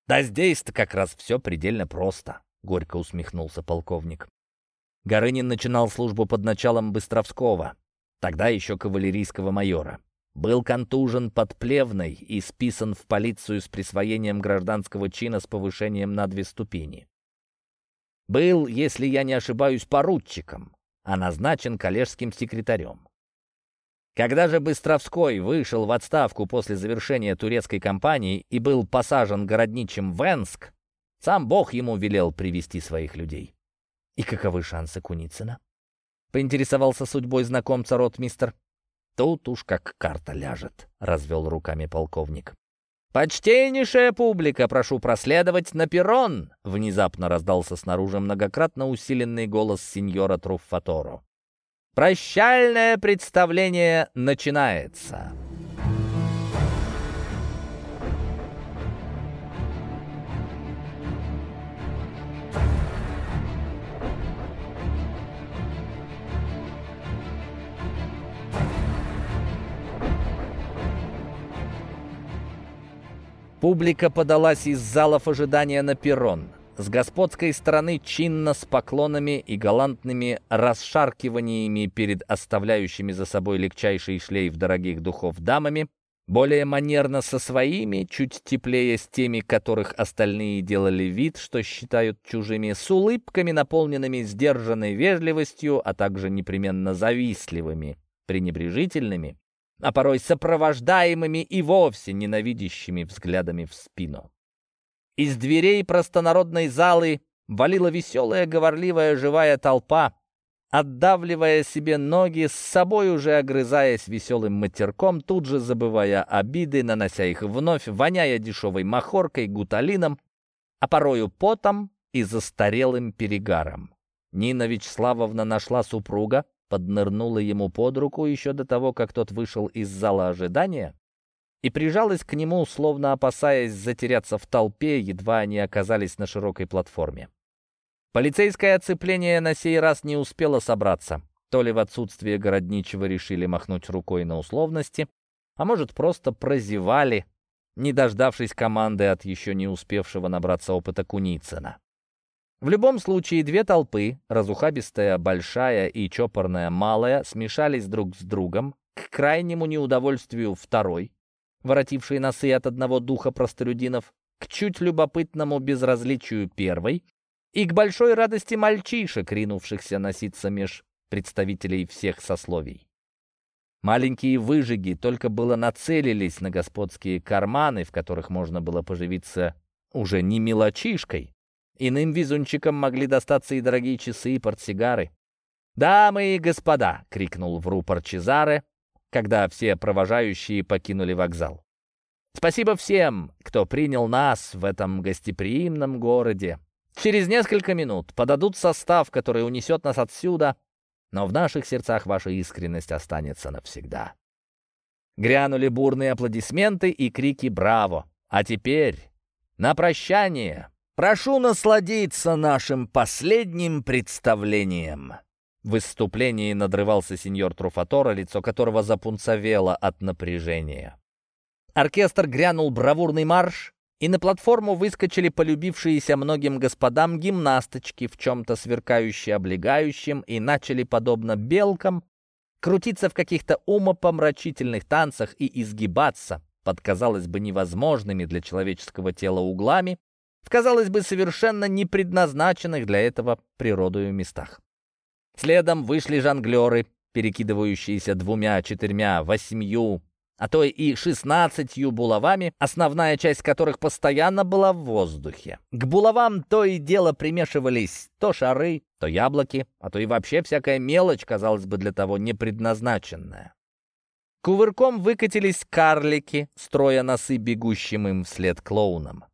S1: «Да здесь-то как раз все предельно просто», — горько усмехнулся полковник. Горынин начинал службу под началом Быстровского, тогда еще кавалерийского майора. Был контужен под Плевной и списан в полицию с присвоением гражданского чина с повышением на две ступени. Был, если я не ошибаюсь, поручиком, а назначен коллежским секретарем. Когда же Быстровской вышел в отставку после завершения турецкой кампании и был посажен городничим в Энск, сам Бог ему велел привести своих людей. И каковы шансы Куницына? Поинтересовался судьбой знакомца ротмистер. Тут уж как карта ляжет, развел руками полковник. «Почтеннейшая публика, прошу проследовать на перрон!» Внезапно раздался снаружи многократно усиленный голос сеньора Труффаторо. «Прощальное представление начинается!» Публика подалась из залов ожидания на перрон. С господской стороны чинно, с поклонами и галантными расшаркиваниями перед оставляющими за собой легчайший шлейф дорогих духов дамами, более манерно со своими, чуть теплее с теми, которых остальные делали вид, что считают чужими, с улыбками, наполненными сдержанной вежливостью, а также непременно завистливыми, пренебрежительными, а порой сопровождаемыми и вовсе ненавидящими взглядами в спину. Из дверей простонародной залы валила веселая, говорливая, живая толпа, отдавливая себе ноги, с собой уже огрызаясь веселым матерком, тут же забывая обиды, нанося их вновь, воняя дешевой махоркой, гуталином, а порою потом и застарелым перегаром. Нина Вячеславовна нашла супруга, поднырнула ему под руку еще до того, как тот вышел из зала ожидания, и прижалась к нему, словно опасаясь затеряться в толпе, едва они оказались на широкой платформе. Полицейское оцепление на сей раз не успело собраться. То ли в отсутствие городничего решили махнуть рукой на условности, а может, просто прозевали, не дождавшись команды от еще не успевшего набраться опыта Куницына. В любом случае, две толпы, разухабистая большая и чопорная малая, смешались друг с другом, к крайнему неудовольствию второй, воротившей носы от одного духа простолюдинов, к чуть любопытному безразличию первой и к большой радости мальчишек, ринувшихся носиться меж представителей всех сословий. Маленькие выжиги только было нацелились на господские карманы, в которых можно было поживиться уже не мелочишкой, Иным везунчикам могли достаться и дорогие часы, и портсигары. «Дамы и господа!» — крикнул в рупор Чезаре, когда все провожающие покинули вокзал. «Спасибо всем, кто принял нас в этом гостеприимном городе. Через несколько минут подадут состав, который унесет нас отсюда, но в наших сердцах ваша искренность останется навсегда». Грянули бурные аплодисменты и крики «Браво!» А теперь на прощание Прошу насладиться нашим последним представлением. В выступлении надрывался сеньор Труфатора, лицо которого запунцовело от напряжения. Оркестр грянул бравурный марш, и на платформу выскочили полюбившиеся многим господам гимнасточки в чем-то сверкающие облегающим и начали, подобно белкам, крутиться в каких-то умопомрачительных танцах и изгибаться под, казалось бы, невозможными для человеческого тела углами, в, казалось бы, совершенно не предназначенных для этого природою местах. Следом вышли жонглеры, перекидывающиеся двумя, четырьмя, восьмью, а то и шестнадцатью булавами, основная часть которых постоянно была в воздухе. К булавам то и дело примешивались то шары, то яблоки, а то и вообще всякая мелочь, казалось бы, для того не предназначенная. Кувырком выкатились карлики, строя носы бегущим им вслед клоунам.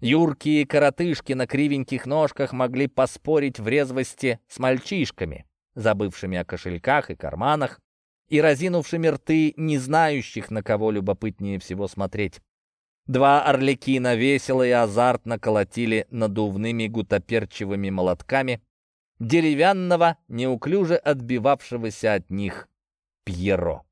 S1: Юркие коротышки на кривеньких ножках могли поспорить в резвости с мальчишками, забывшими о кошельках и карманах, и разинувшими рты, не знающих, на кого любопытнее всего смотреть. Два орликина весело и азартно колотили надувными гутоперчивыми молотками деревянного, неуклюже отбивавшегося от них Пьеро.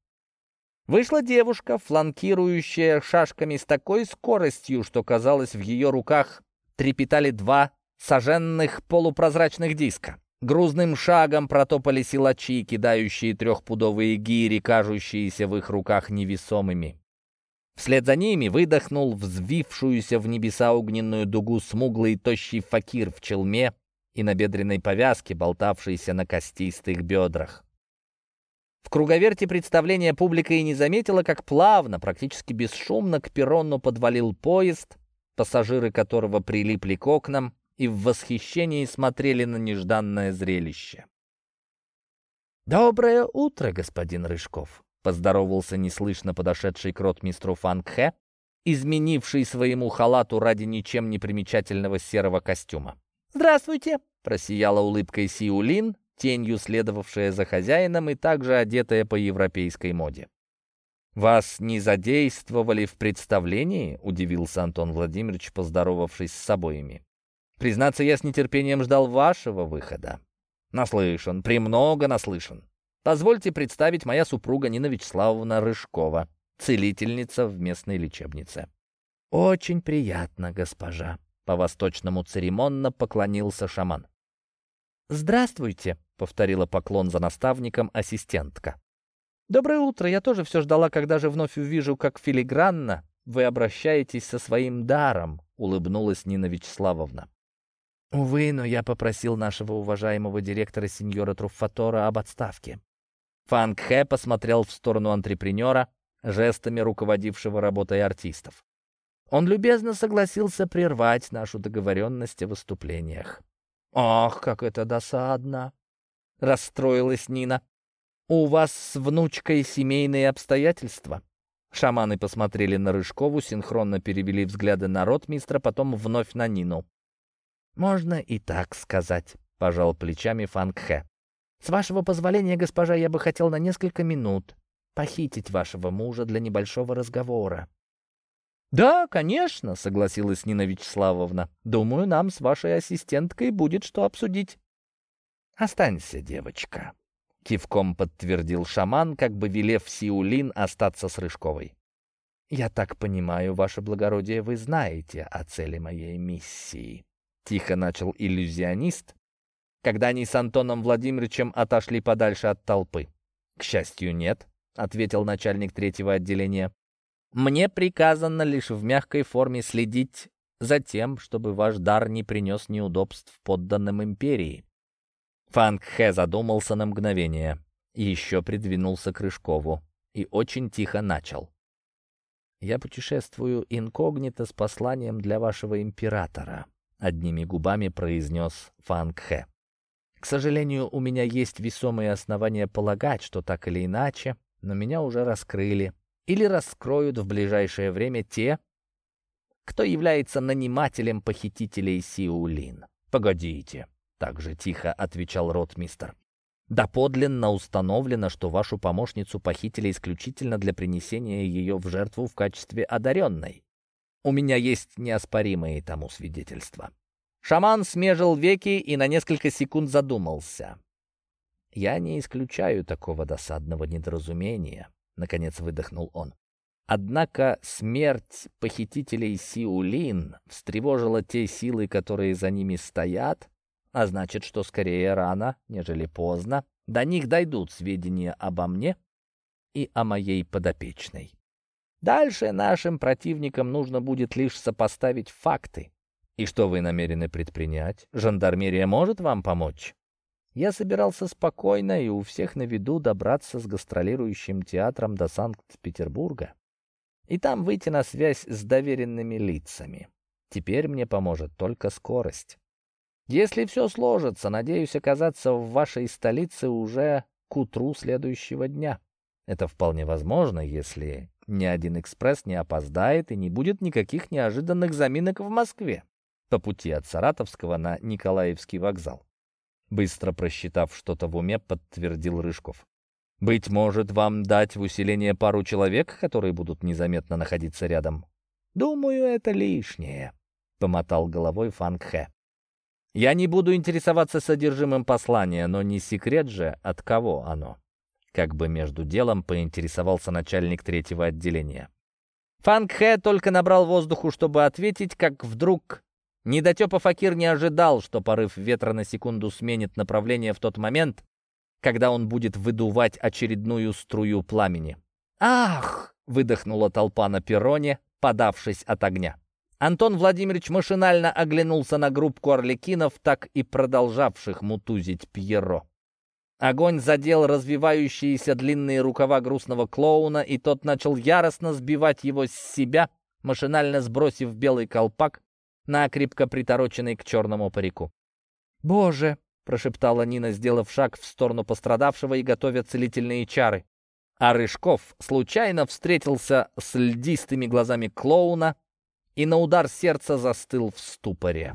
S1: Вышла девушка, фланкирующая шашками с такой скоростью, что, казалось, в ее руках трепетали два соженных полупрозрачных диска. Грузным шагом протопали силачи, кидающие трехпудовые гири, кажущиеся в их руках невесомыми. Вслед за ними выдохнул взвившуюся в небеса огненную дугу смуглый тощий факир в челме и на бедренной повязке, болтавшейся на костистых бедрах. В круговерте представления публика и не заметила, как плавно, практически бесшумно к перрону подвалил поезд, пассажиры которого прилипли к окнам и в восхищении смотрели на нежданное зрелище. «Доброе утро, господин Рыжков!» — поздоровался неслышно подошедший к ротмистру Фангхэ, изменивший своему халату ради ничем не примечательного серого костюма. «Здравствуйте!» — просияла улыбкой Сиулин, тенью следовавшая за хозяином и также одетая по европейской моде. «Вас не задействовали в представлении?» — удивился Антон Владимирович, поздоровавшись с обоими. «Признаться, я с нетерпением ждал вашего выхода. Наслышан, премного наслышан. Позвольте представить моя супруга Нина Вячеславовна Рыжкова, целительница в местной лечебнице». «Очень приятно, госпожа», — по-восточному церемонно поклонился шаман. «Здравствуйте», — повторила поклон за наставником ассистентка. «Доброе утро. Я тоже все ждала, когда же вновь увижу, как филигранно вы обращаетесь со своим даром», — улыбнулась Нина Вячеславовна. «Увы, но я попросил нашего уважаемого директора сеньора Труффатора об отставке». Фанг Хэ посмотрел в сторону антрепренера, жестами руководившего работой артистов. Он любезно согласился прервать нашу договоренность о выступлениях. «Ах, как это досадно!» — расстроилась Нина. «У вас с внучкой семейные обстоятельства?» Шаманы посмотрели на Рыжкову, синхронно перевели взгляды на ротмистра, потом вновь на Нину. «Можно и так сказать», — пожал плечами Фангхэ. «С вашего позволения, госпожа, я бы хотел на несколько минут похитить вашего мужа для небольшого разговора». «Да, конечно», — согласилась Нина Вячеславовна. «Думаю, нам с вашей ассистенткой будет что обсудить». «Останься, девочка», — кивком подтвердил шаман, как бы велев Сиулин остаться с Рыжковой. «Я так понимаю, ваше благородие, вы знаете о цели моей миссии», — тихо начал иллюзионист, когда они с Антоном Владимировичем отошли подальше от толпы. «К счастью, нет», — ответил начальник третьего отделения. «Мне приказано лишь в мягкой форме следить за тем, чтобы ваш дар не принес неудобств подданным империи. Фанг Хэ задумался на мгновение, еще придвинулся к Рыжкову и очень тихо начал. «Я путешествую инкогнито с посланием для вашего императора», — одними губами произнес Фанг Хэ. «К сожалению, у меня есть весомые основания полагать, что так или иначе, но меня уже раскрыли или раскроют в ближайшее время те, кто является нанимателем похитителей Сиулин. Погодите, также тихо отвечал ротмистер. Доподлинно установлено, что вашу помощницу похитили исключительно для принесения ее в жертву в качестве одаренной. У меня есть неоспоримые тому свидетельства. Шаман смежил веки и на несколько секунд задумался. «Я не исключаю такого досадного недоразумения», — наконец выдохнул он. Однако смерть похитителей Сиулин встревожила те силы, которые за ними стоят, а значит, что скорее рано, нежели поздно, до них дойдут сведения обо мне и о моей подопечной. Дальше нашим противникам нужно будет лишь сопоставить факты. И что вы намерены предпринять? Жандармерия может вам помочь? Я собирался спокойно и у всех на виду добраться с гастролирующим театром до Санкт-Петербурга и там выйти на связь с доверенными лицами. Теперь мне поможет только скорость. Если все сложится, надеюсь оказаться в вашей столице уже к утру следующего дня. Это вполне возможно, если ни один экспресс не опоздает и не будет никаких неожиданных заминок в Москве по пути от Саратовского на Николаевский вокзал. Быстро просчитав что-то в уме, подтвердил Рыжков. Быть может, вам дать в усиление пару человек, которые будут незаметно находиться рядом? Думаю, это лишнее, — помотал головой Фанг Хэ. Я не буду интересоваться содержимым послания, но не секрет же, от кого оно. Как бы между делом поинтересовался начальник третьего отделения. Фанг Хэ только набрал воздуху, чтобы ответить, как вдруг недотепа Факир не ожидал, что порыв ветра на секунду сменит направление в тот момент, когда он будет выдувать очередную струю пламени. «Ах!» — выдохнула толпа на перроне, подавшись от огня. Антон Владимирович машинально оглянулся на группку орликинов, так и продолжавших мутузить Пьеро. Огонь задел развивающиеся длинные рукава грустного клоуна, и тот начал яростно сбивать его с себя, машинально сбросив белый колпак, накрепко притороченный к черному парику. «Боже!» прошептала Нина, сделав шаг в сторону пострадавшего и готовя целительные чары. А Рыжков случайно встретился с льдистыми глазами клоуна и на удар сердца застыл в ступоре.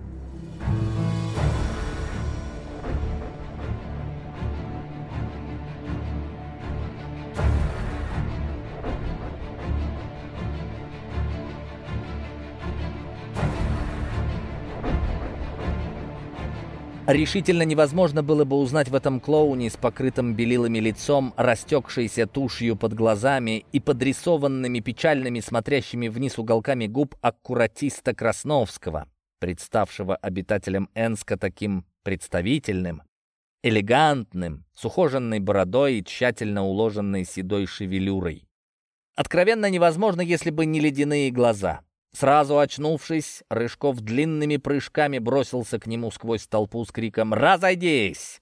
S1: Решительно невозможно было бы узнать в этом клоуне с покрытым белилами лицом, растекшейся тушью под глазами и подрисованными печальными смотрящими вниз уголками губ аккуратиста Красновского, представшего обитателем Энска таким представительным, элегантным, с ухоженной бородой и тщательно уложенной седой шевелюрой. Откровенно невозможно, если бы не ледяные глаза — Сразу очнувшись, Рыжков длинными прыжками бросился к нему сквозь толпу с криком «Разойдись!».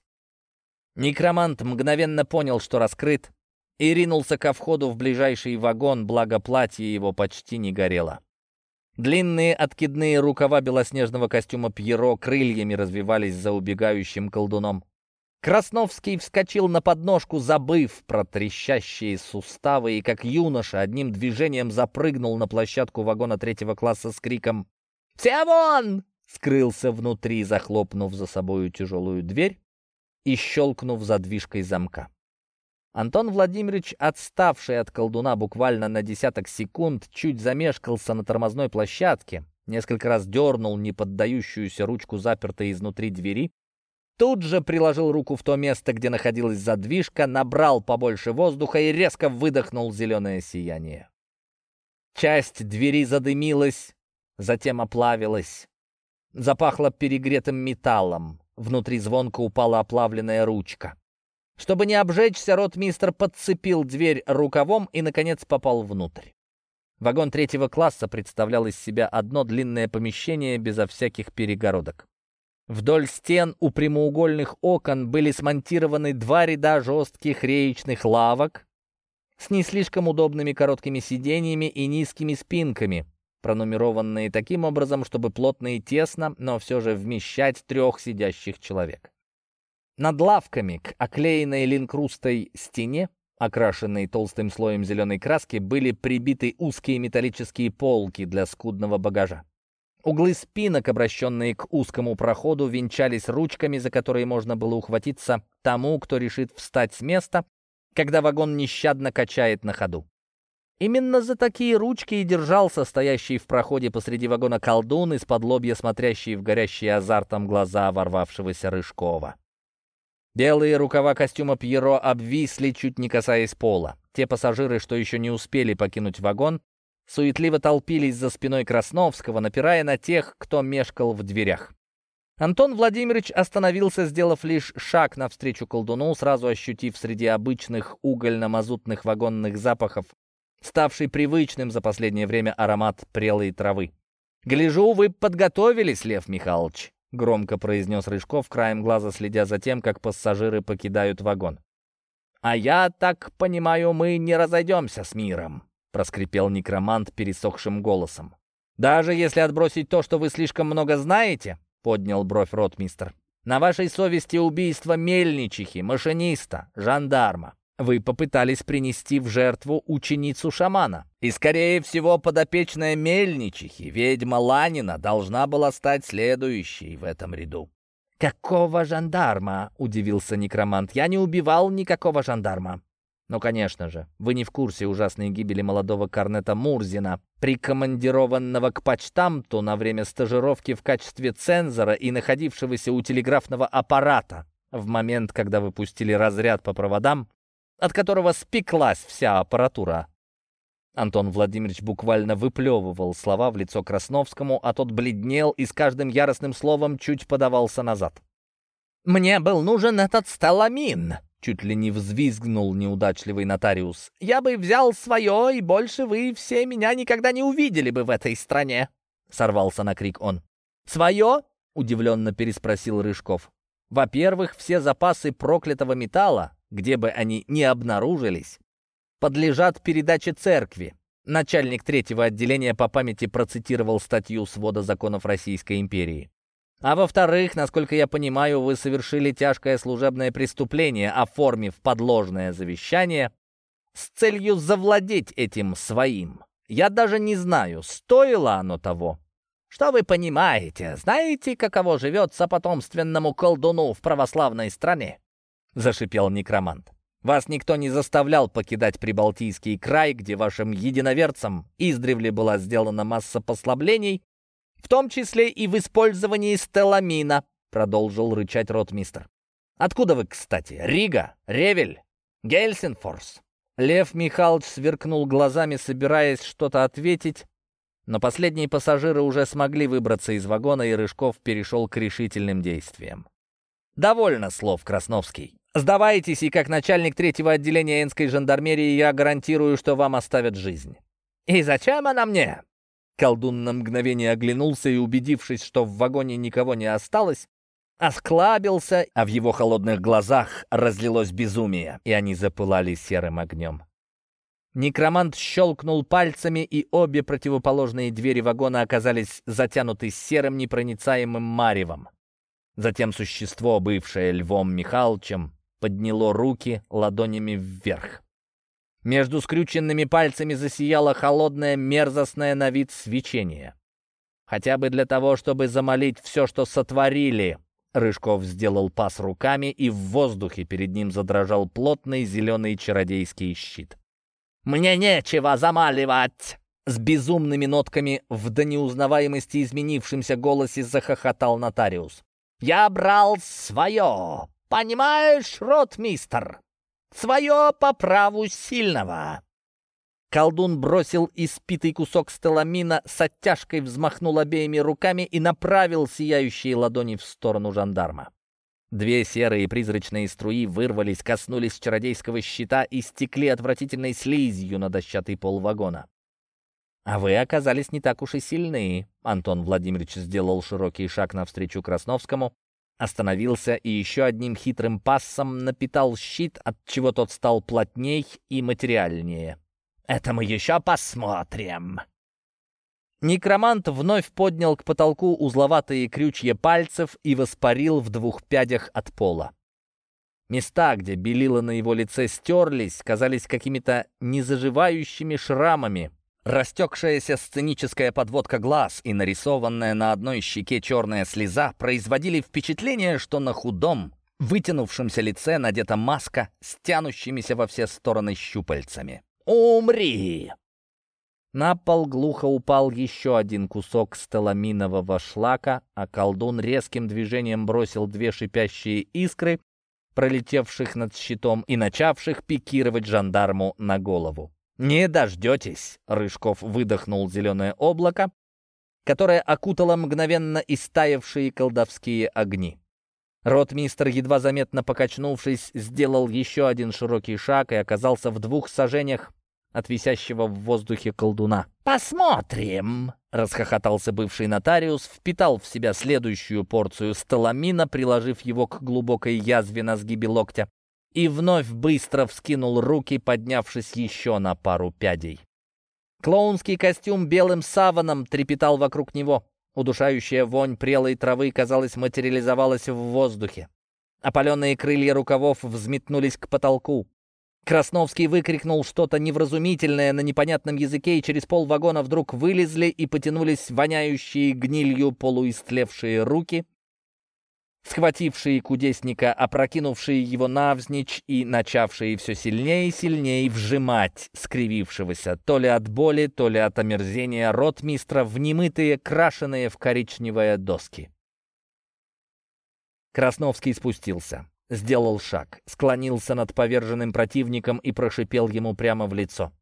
S1: Некромант мгновенно понял, что раскрыт, и ринулся ко входу в ближайший вагон, благо платье его почти не горело. Длинные откидные рукава белоснежного костюма Пьеро крыльями развивались за убегающим колдуном. Красновский вскочил на подножку, забыв про трещащие суставы, и как юноша одним движением запрыгнул на площадку вагона третьего класса с криком «Все вон!» скрылся внутри, захлопнув за собою тяжелую дверь и щелкнув задвижкой замка. Антон Владимирович, отставший от колдуна буквально на десяток секунд, чуть замешкался на тормозной площадке, несколько раз дернул неподдающуюся ручку запертой изнутри двери, Тут же приложил руку в то место, где находилась задвижка, набрал побольше воздуха и резко выдохнул зеленое сияние. Часть двери задымилась, затем оплавилась. Запахло перегретым металлом. Внутри звонко упала оплавленная ручка. Чтобы не обжечься, ротмистр подцепил дверь рукавом и, наконец, попал внутрь. Вагон третьего класса представлял из себя одно длинное помещение безо всяких перегородок. Вдоль стен у прямоугольных окон были смонтированы два ряда жестких реечных лавок с не слишком удобными короткими сиденьями и низкими спинками, пронумерованные таким образом, чтобы плотно и тесно, но все же вмещать трех сидящих человек. Над лавками к оклеенной линкрустой стене, окрашенной толстым слоем зеленой краски, были прибиты узкие металлические полки для скудного багажа. Углы спинок, обращенные к узкому проходу, венчались ручками, за которые можно было ухватиться тому, кто решит встать с места, когда вагон нещадно качает на ходу. Именно за такие ручки и держался стоящий в проходе посреди вагона колдун, из-под лобья смотрящий в горящие азартом глаза ворвавшегося Рыжкова. Белые рукава костюма Пьеро обвисли, чуть не касаясь пола. Те пассажиры, что еще не успели покинуть вагон, суетливо толпились за спиной Красновского, напирая на тех, кто мешкал в дверях. Антон Владимирович остановился, сделав лишь шаг навстречу колдуну, сразу ощутив среди обычных угольно-мазутных вагонных запахов ставший привычным за последнее время аромат прелой травы. «Гляжу, вы подготовились, Лев Михайлович», — громко произнес Рыжков, краем глаза следя за тем, как пассажиры покидают вагон. «А я так понимаю, мы не разойдемся с миром», — проскрипел некромант пересохшим голосом. «Даже если отбросить то, что вы слишком много знаете», — поднял бровь ротмистр, «на вашей совести убийство мельничихи, машиниста, жандарма. Вы попытались принести в жертву ученицу шамана. И, скорее всего, подопечная мельничихи, ведьма Ланина, должна была стать следующей в этом ряду. «Какого жандарма?» — удивился некромант. «Я не убивал никакого жандарма». «Ну, конечно же, вы не в курсе ужасной гибели молодого корнета Мурзина, прикомандированного к почтамту на время стажировки в качестве цензора и находившегося у телеграфного аппарата в момент, когда вы пустили разряд по проводам от которого спеклась вся аппаратура. Антон Владимирович буквально выплевывал слова в лицо Красновскому, а тот бледнел и с каждым яростным словом чуть подавался назад. «Мне был нужен этот сталамин!» — чуть ли не взвизгнул неудачливый нотариус. «Я бы взял свое, и больше вы все меня никогда не увидели бы в этой стране!» — сорвался на крик он. «Свое?» — удивленно переспросил Рыжков. «Во-первых, все запасы проклятого металла, где бы они ни обнаружились, подлежат передаче церкви. Начальник третьего отделения по памяти процитировал статью свода законов Российской империи. А во-вторых, насколько я понимаю, вы совершили тяжкое служебное преступление, оформив подложное завещание с целью завладеть этим своим. Я даже не знаю, стоило оно того. Что вы понимаете? Знаете, каково живется потомственному колдуну в православной стране? — зашипел некромант. «Вас никто не заставлял покидать Прибалтийский край, где вашим единоверцам издревле была сделана масса послаблений, в том числе и в использовании стеламина», — продолжил рычать ротмистр. «Откуда вы, кстати? Рига? Ревель? Гельсинфорс?» Лев Михайлович сверкнул глазами, собираясь что-то ответить, но последние пассажиры уже смогли выбраться из вагона, и Рыжков перешел к решительным действиям. «Довольно слов, Красновский. Сдавайтесь, и как начальник третьего отделения Энской жандармерии я гарантирую, что вам оставят жизнь». «И зачем она мне?» Колдун на мгновение оглянулся и, убедившись, что в вагоне никого не осталось, осклабился, а в его холодных глазах разлилось безумие, и они запылали серым огнем. Некромант щелкнул пальцами, и обе противоположные двери вагона оказались затянуты серым непроницаемым маревом. Затем существо, бывшее Львом Михайловичем, подняло руки ладонями вверх. Между скрюченными пальцами засияло холодное, мерзостное на вид свечение. Хотя бы для того, чтобы замолить все, что сотворили. Рыжков сделал пас руками, и в воздухе перед ним задрожал плотный зеленый чародейский щит. «Мне нечего замаливать!» С безумными нотками в до неузнаваемости изменившемся голосе захохотал нотариус. «Я брал свое!» Понимаешь, ротмистер? Свое по праву сильного!» Колдун бросил испитый кусок стеламина, с оттяжкой взмахнул обеими руками и направил сияющие ладони в сторону жандарма. Две серые призрачные струи вырвались, коснулись чародейского щита и стекли отвратительной слизью на дощатый пол вагона. «А вы оказались не так уж и сильны», — Антон Владимирович сделал широкий шаг навстречу Красновскому, Остановился и еще одним хитрым пассом напитал щит, от чего тот стал плотней и материальнее. «Это мы еще посмотрим!» Некромант вновь поднял к потолку узловатые крючья пальцев и воспарил в двух пядях от пола. Места, где белила на его лице стерлись, казались какими-то незаживающими шрамами, Растекшаяся сценическая подводка глаз и нарисованная на одной щеке черная слеза производили впечатление, что на худом, вытянувшемся лице надета маска с тянущимися во все стороны щупальцами. «Умри!» На пол глухо упал еще один кусок стеламинового шлака, а колдун резким движением бросил две шипящие искры пролетевших над щитом и начавших пикировать жандарму на голову. «Не дождетесь!» — Рыжков выдохнул зеленое облако, которое окутало мгновенно истаявшие колдовские огни. Ротмистр, едва заметно покачнувшись, сделал еще один широкий шаг и оказался в двух сажениях от висящего в воздухе колдуна. «Посмотрим!» — расхохотался бывший нотариус, впитал в себя следующую порцию сталамина, приложив его к глубокой язве на сгибе локтя, и вновь быстро вскинул руки, поднявшись еще на пару пядей. Клоунский костюм белым саваном трепетал вокруг него. Удушающая вонь прелой травы, казалось, материализовалась в воздухе. Опаленные крылья рукавов взметнулись к потолку. Красновский выкрикнул что-то невразумительное на непонятном языке, и через пол вагона вдруг вылезли и потянулись воняющие гнилью полуистлевшие руки, схватившие кудесника, опрокинувшие его навзничь и начавшие все сильнее и сильнее вжимать скривившегося, то ли от боли, то ли от омерзения ротмистра в немытые, крашеные в коричневые доски. Красновский спустился, сделал шаг, склонился над поверженным противником и прошипел ему прямо в лицо.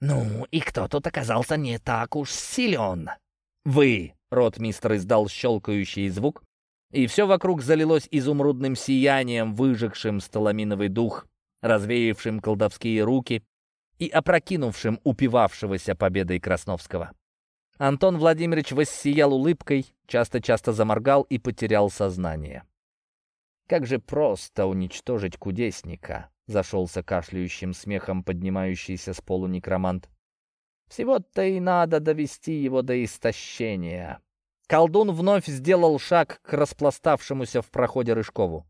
S1: «Ну, и кто тут оказался не так уж силен?» «Вы!» — ротмистр издал щелкающий звук, и все вокруг залилось изумрудным сиянием, выжегшим сталаминовый дух, развеявшим колдовские руки и опрокинувшим упивавшегося победой Красновского. Антон Владимирович воссиял улыбкой, часто-часто заморгал и потерял сознание. «Как же просто уничтожить кудесника!» — зашелся кашляющим смехом поднимающийся с полу некромант. «Всего-то и надо довести его до истощения. Колдун вновь сделал шаг к распластавшемуся в проходе Рыжкову.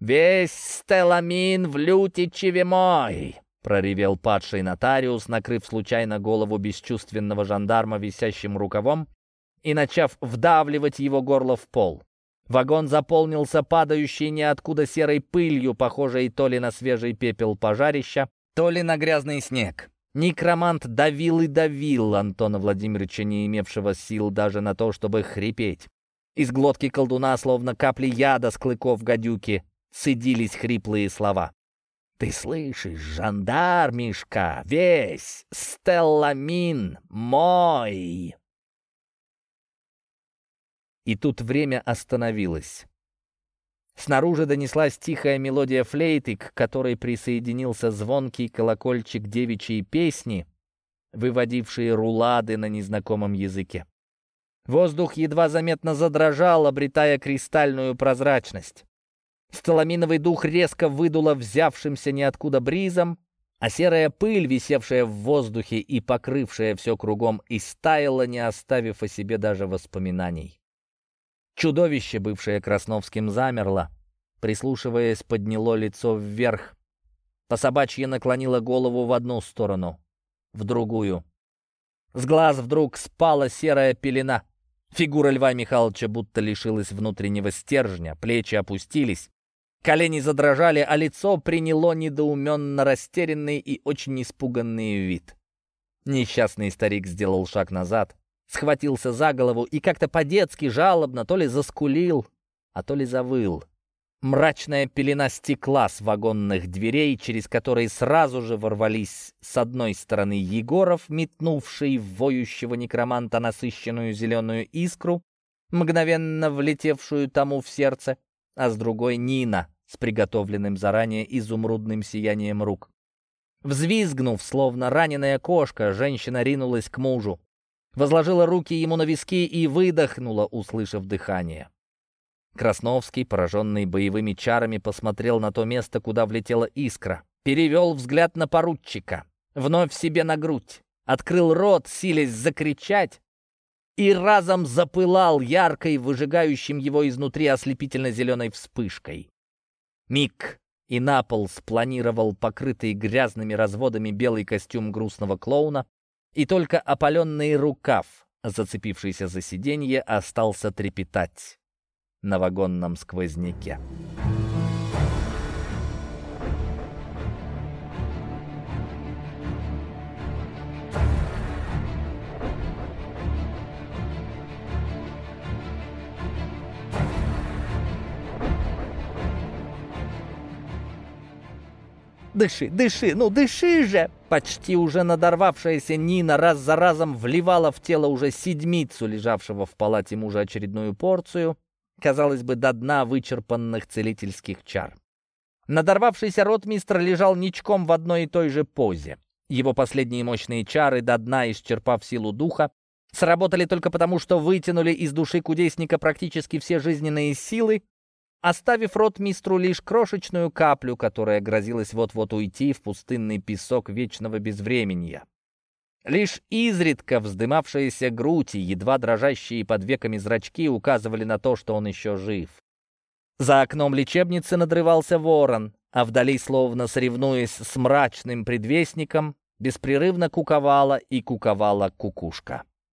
S1: «Весь стеламин в лютичеве мой!» — проревел падший нотариус, накрыв случайно голову бесчувственного жандарма висящим рукавом и начав вдавливать его горло в пол. Вагон заполнился падающей ниоткуда серой пылью, похожей то ли на свежий пепел пожарища, то ли на грязный снег. Некромант давил и давил Антона Владимировича, не имевшего сил даже на то, чтобы хрипеть. Из глотки колдуна, словно капли яда с клыков гадюки, цедились хриплые слова. «Ты слышишь, жандармишка, весь стелламин мой!» И тут время остановилось. Снаружи донеслась тихая мелодия флейты, к которой присоединился звонкий колокольчик девичьей песни, выводившие рулады на незнакомом языке. Воздух едва заметно задрожал, обретая кристальную прозрачность. Сталаминовый дух резко выдуло взявшимся ниоткуда бризом, а серая пыль, висевшая в воздухе и покрывшая все кругом, истаяла, не оставив о себе даже воспоминаний. Чудовище, бывшее Красновским, замерло. Прислушиваясь, подняло лицо вверх. По собачьи наклонило голову в одну сторону, в другую. С глаз вдруг спала серая пелена. Фигура Льва Михайловича будто лишилась внутреннего стержня, плечи опустились, колени задрожали, а лицо приняло недоуменно растерянный и очень испуганный вид. Несчастный старик сделал шаг назад, схватился за голову и как-то по-детски жалобно то ли заскулил, а то ли завыл. Мрачная пелена стекла с вагонных дверей, через которые сразу же ворвались с одной стороны Егоров, метнувший в воющего некроманта насыщенную зеленую искру, мгновенно влетевшую тому в сердце, а с другой Нина с приготовленным заранее изумрудным сиянием рук. Взвизгнув, словно раненая кошка, женщина ринулась к мужу возложила руки ему на виски и выдохнула, услышав дыхание. Красновский, пораженный боевыми чарами, посмотрел на то место, куда влетела искра, перевел взгляд на поручика, вновь себе на грудь, открыл рот, силясь закричать, и разом запылал яркой, выжигающим его изнутри ослепительно-зеленой вспышкой. Миг, и на пол спланировал покрытый грязными разводами белый костюм грустного клоуна, и только опаленный рукав, зацепившийся за сиденье, остался трепетать на вагонном сквозняке.
S2: Дыши, дыши, ну дыши же!» Почти уже надорвавшаяся Нина раз за разом вливала в тело уже седмицу, лежавшего в палате мужа очередную порцию, казалось бы, до дна вычерпанных целительских чар. Надорвавшийся ротмистр лежал ничком в одной и той же позе. Его последние мощные чары, до дна исчерпав силу духа, сработали только потому, что вытянули из души кудесника практически все жизненные силы, оставив ротмистру лишь крошечную каплю, которая грозилась вот-вот уйти в пустынный песок вечного безвременья. Лишь изредка вздымавшиеся грудь и едва дрожащие под веками зрачки указывали на то, что он еще жив. За окном лечебницы надрывался ворон, а вдали, словно соревнуясь с мрачным предвестником, беспрерывно куковала и куковала кукушка.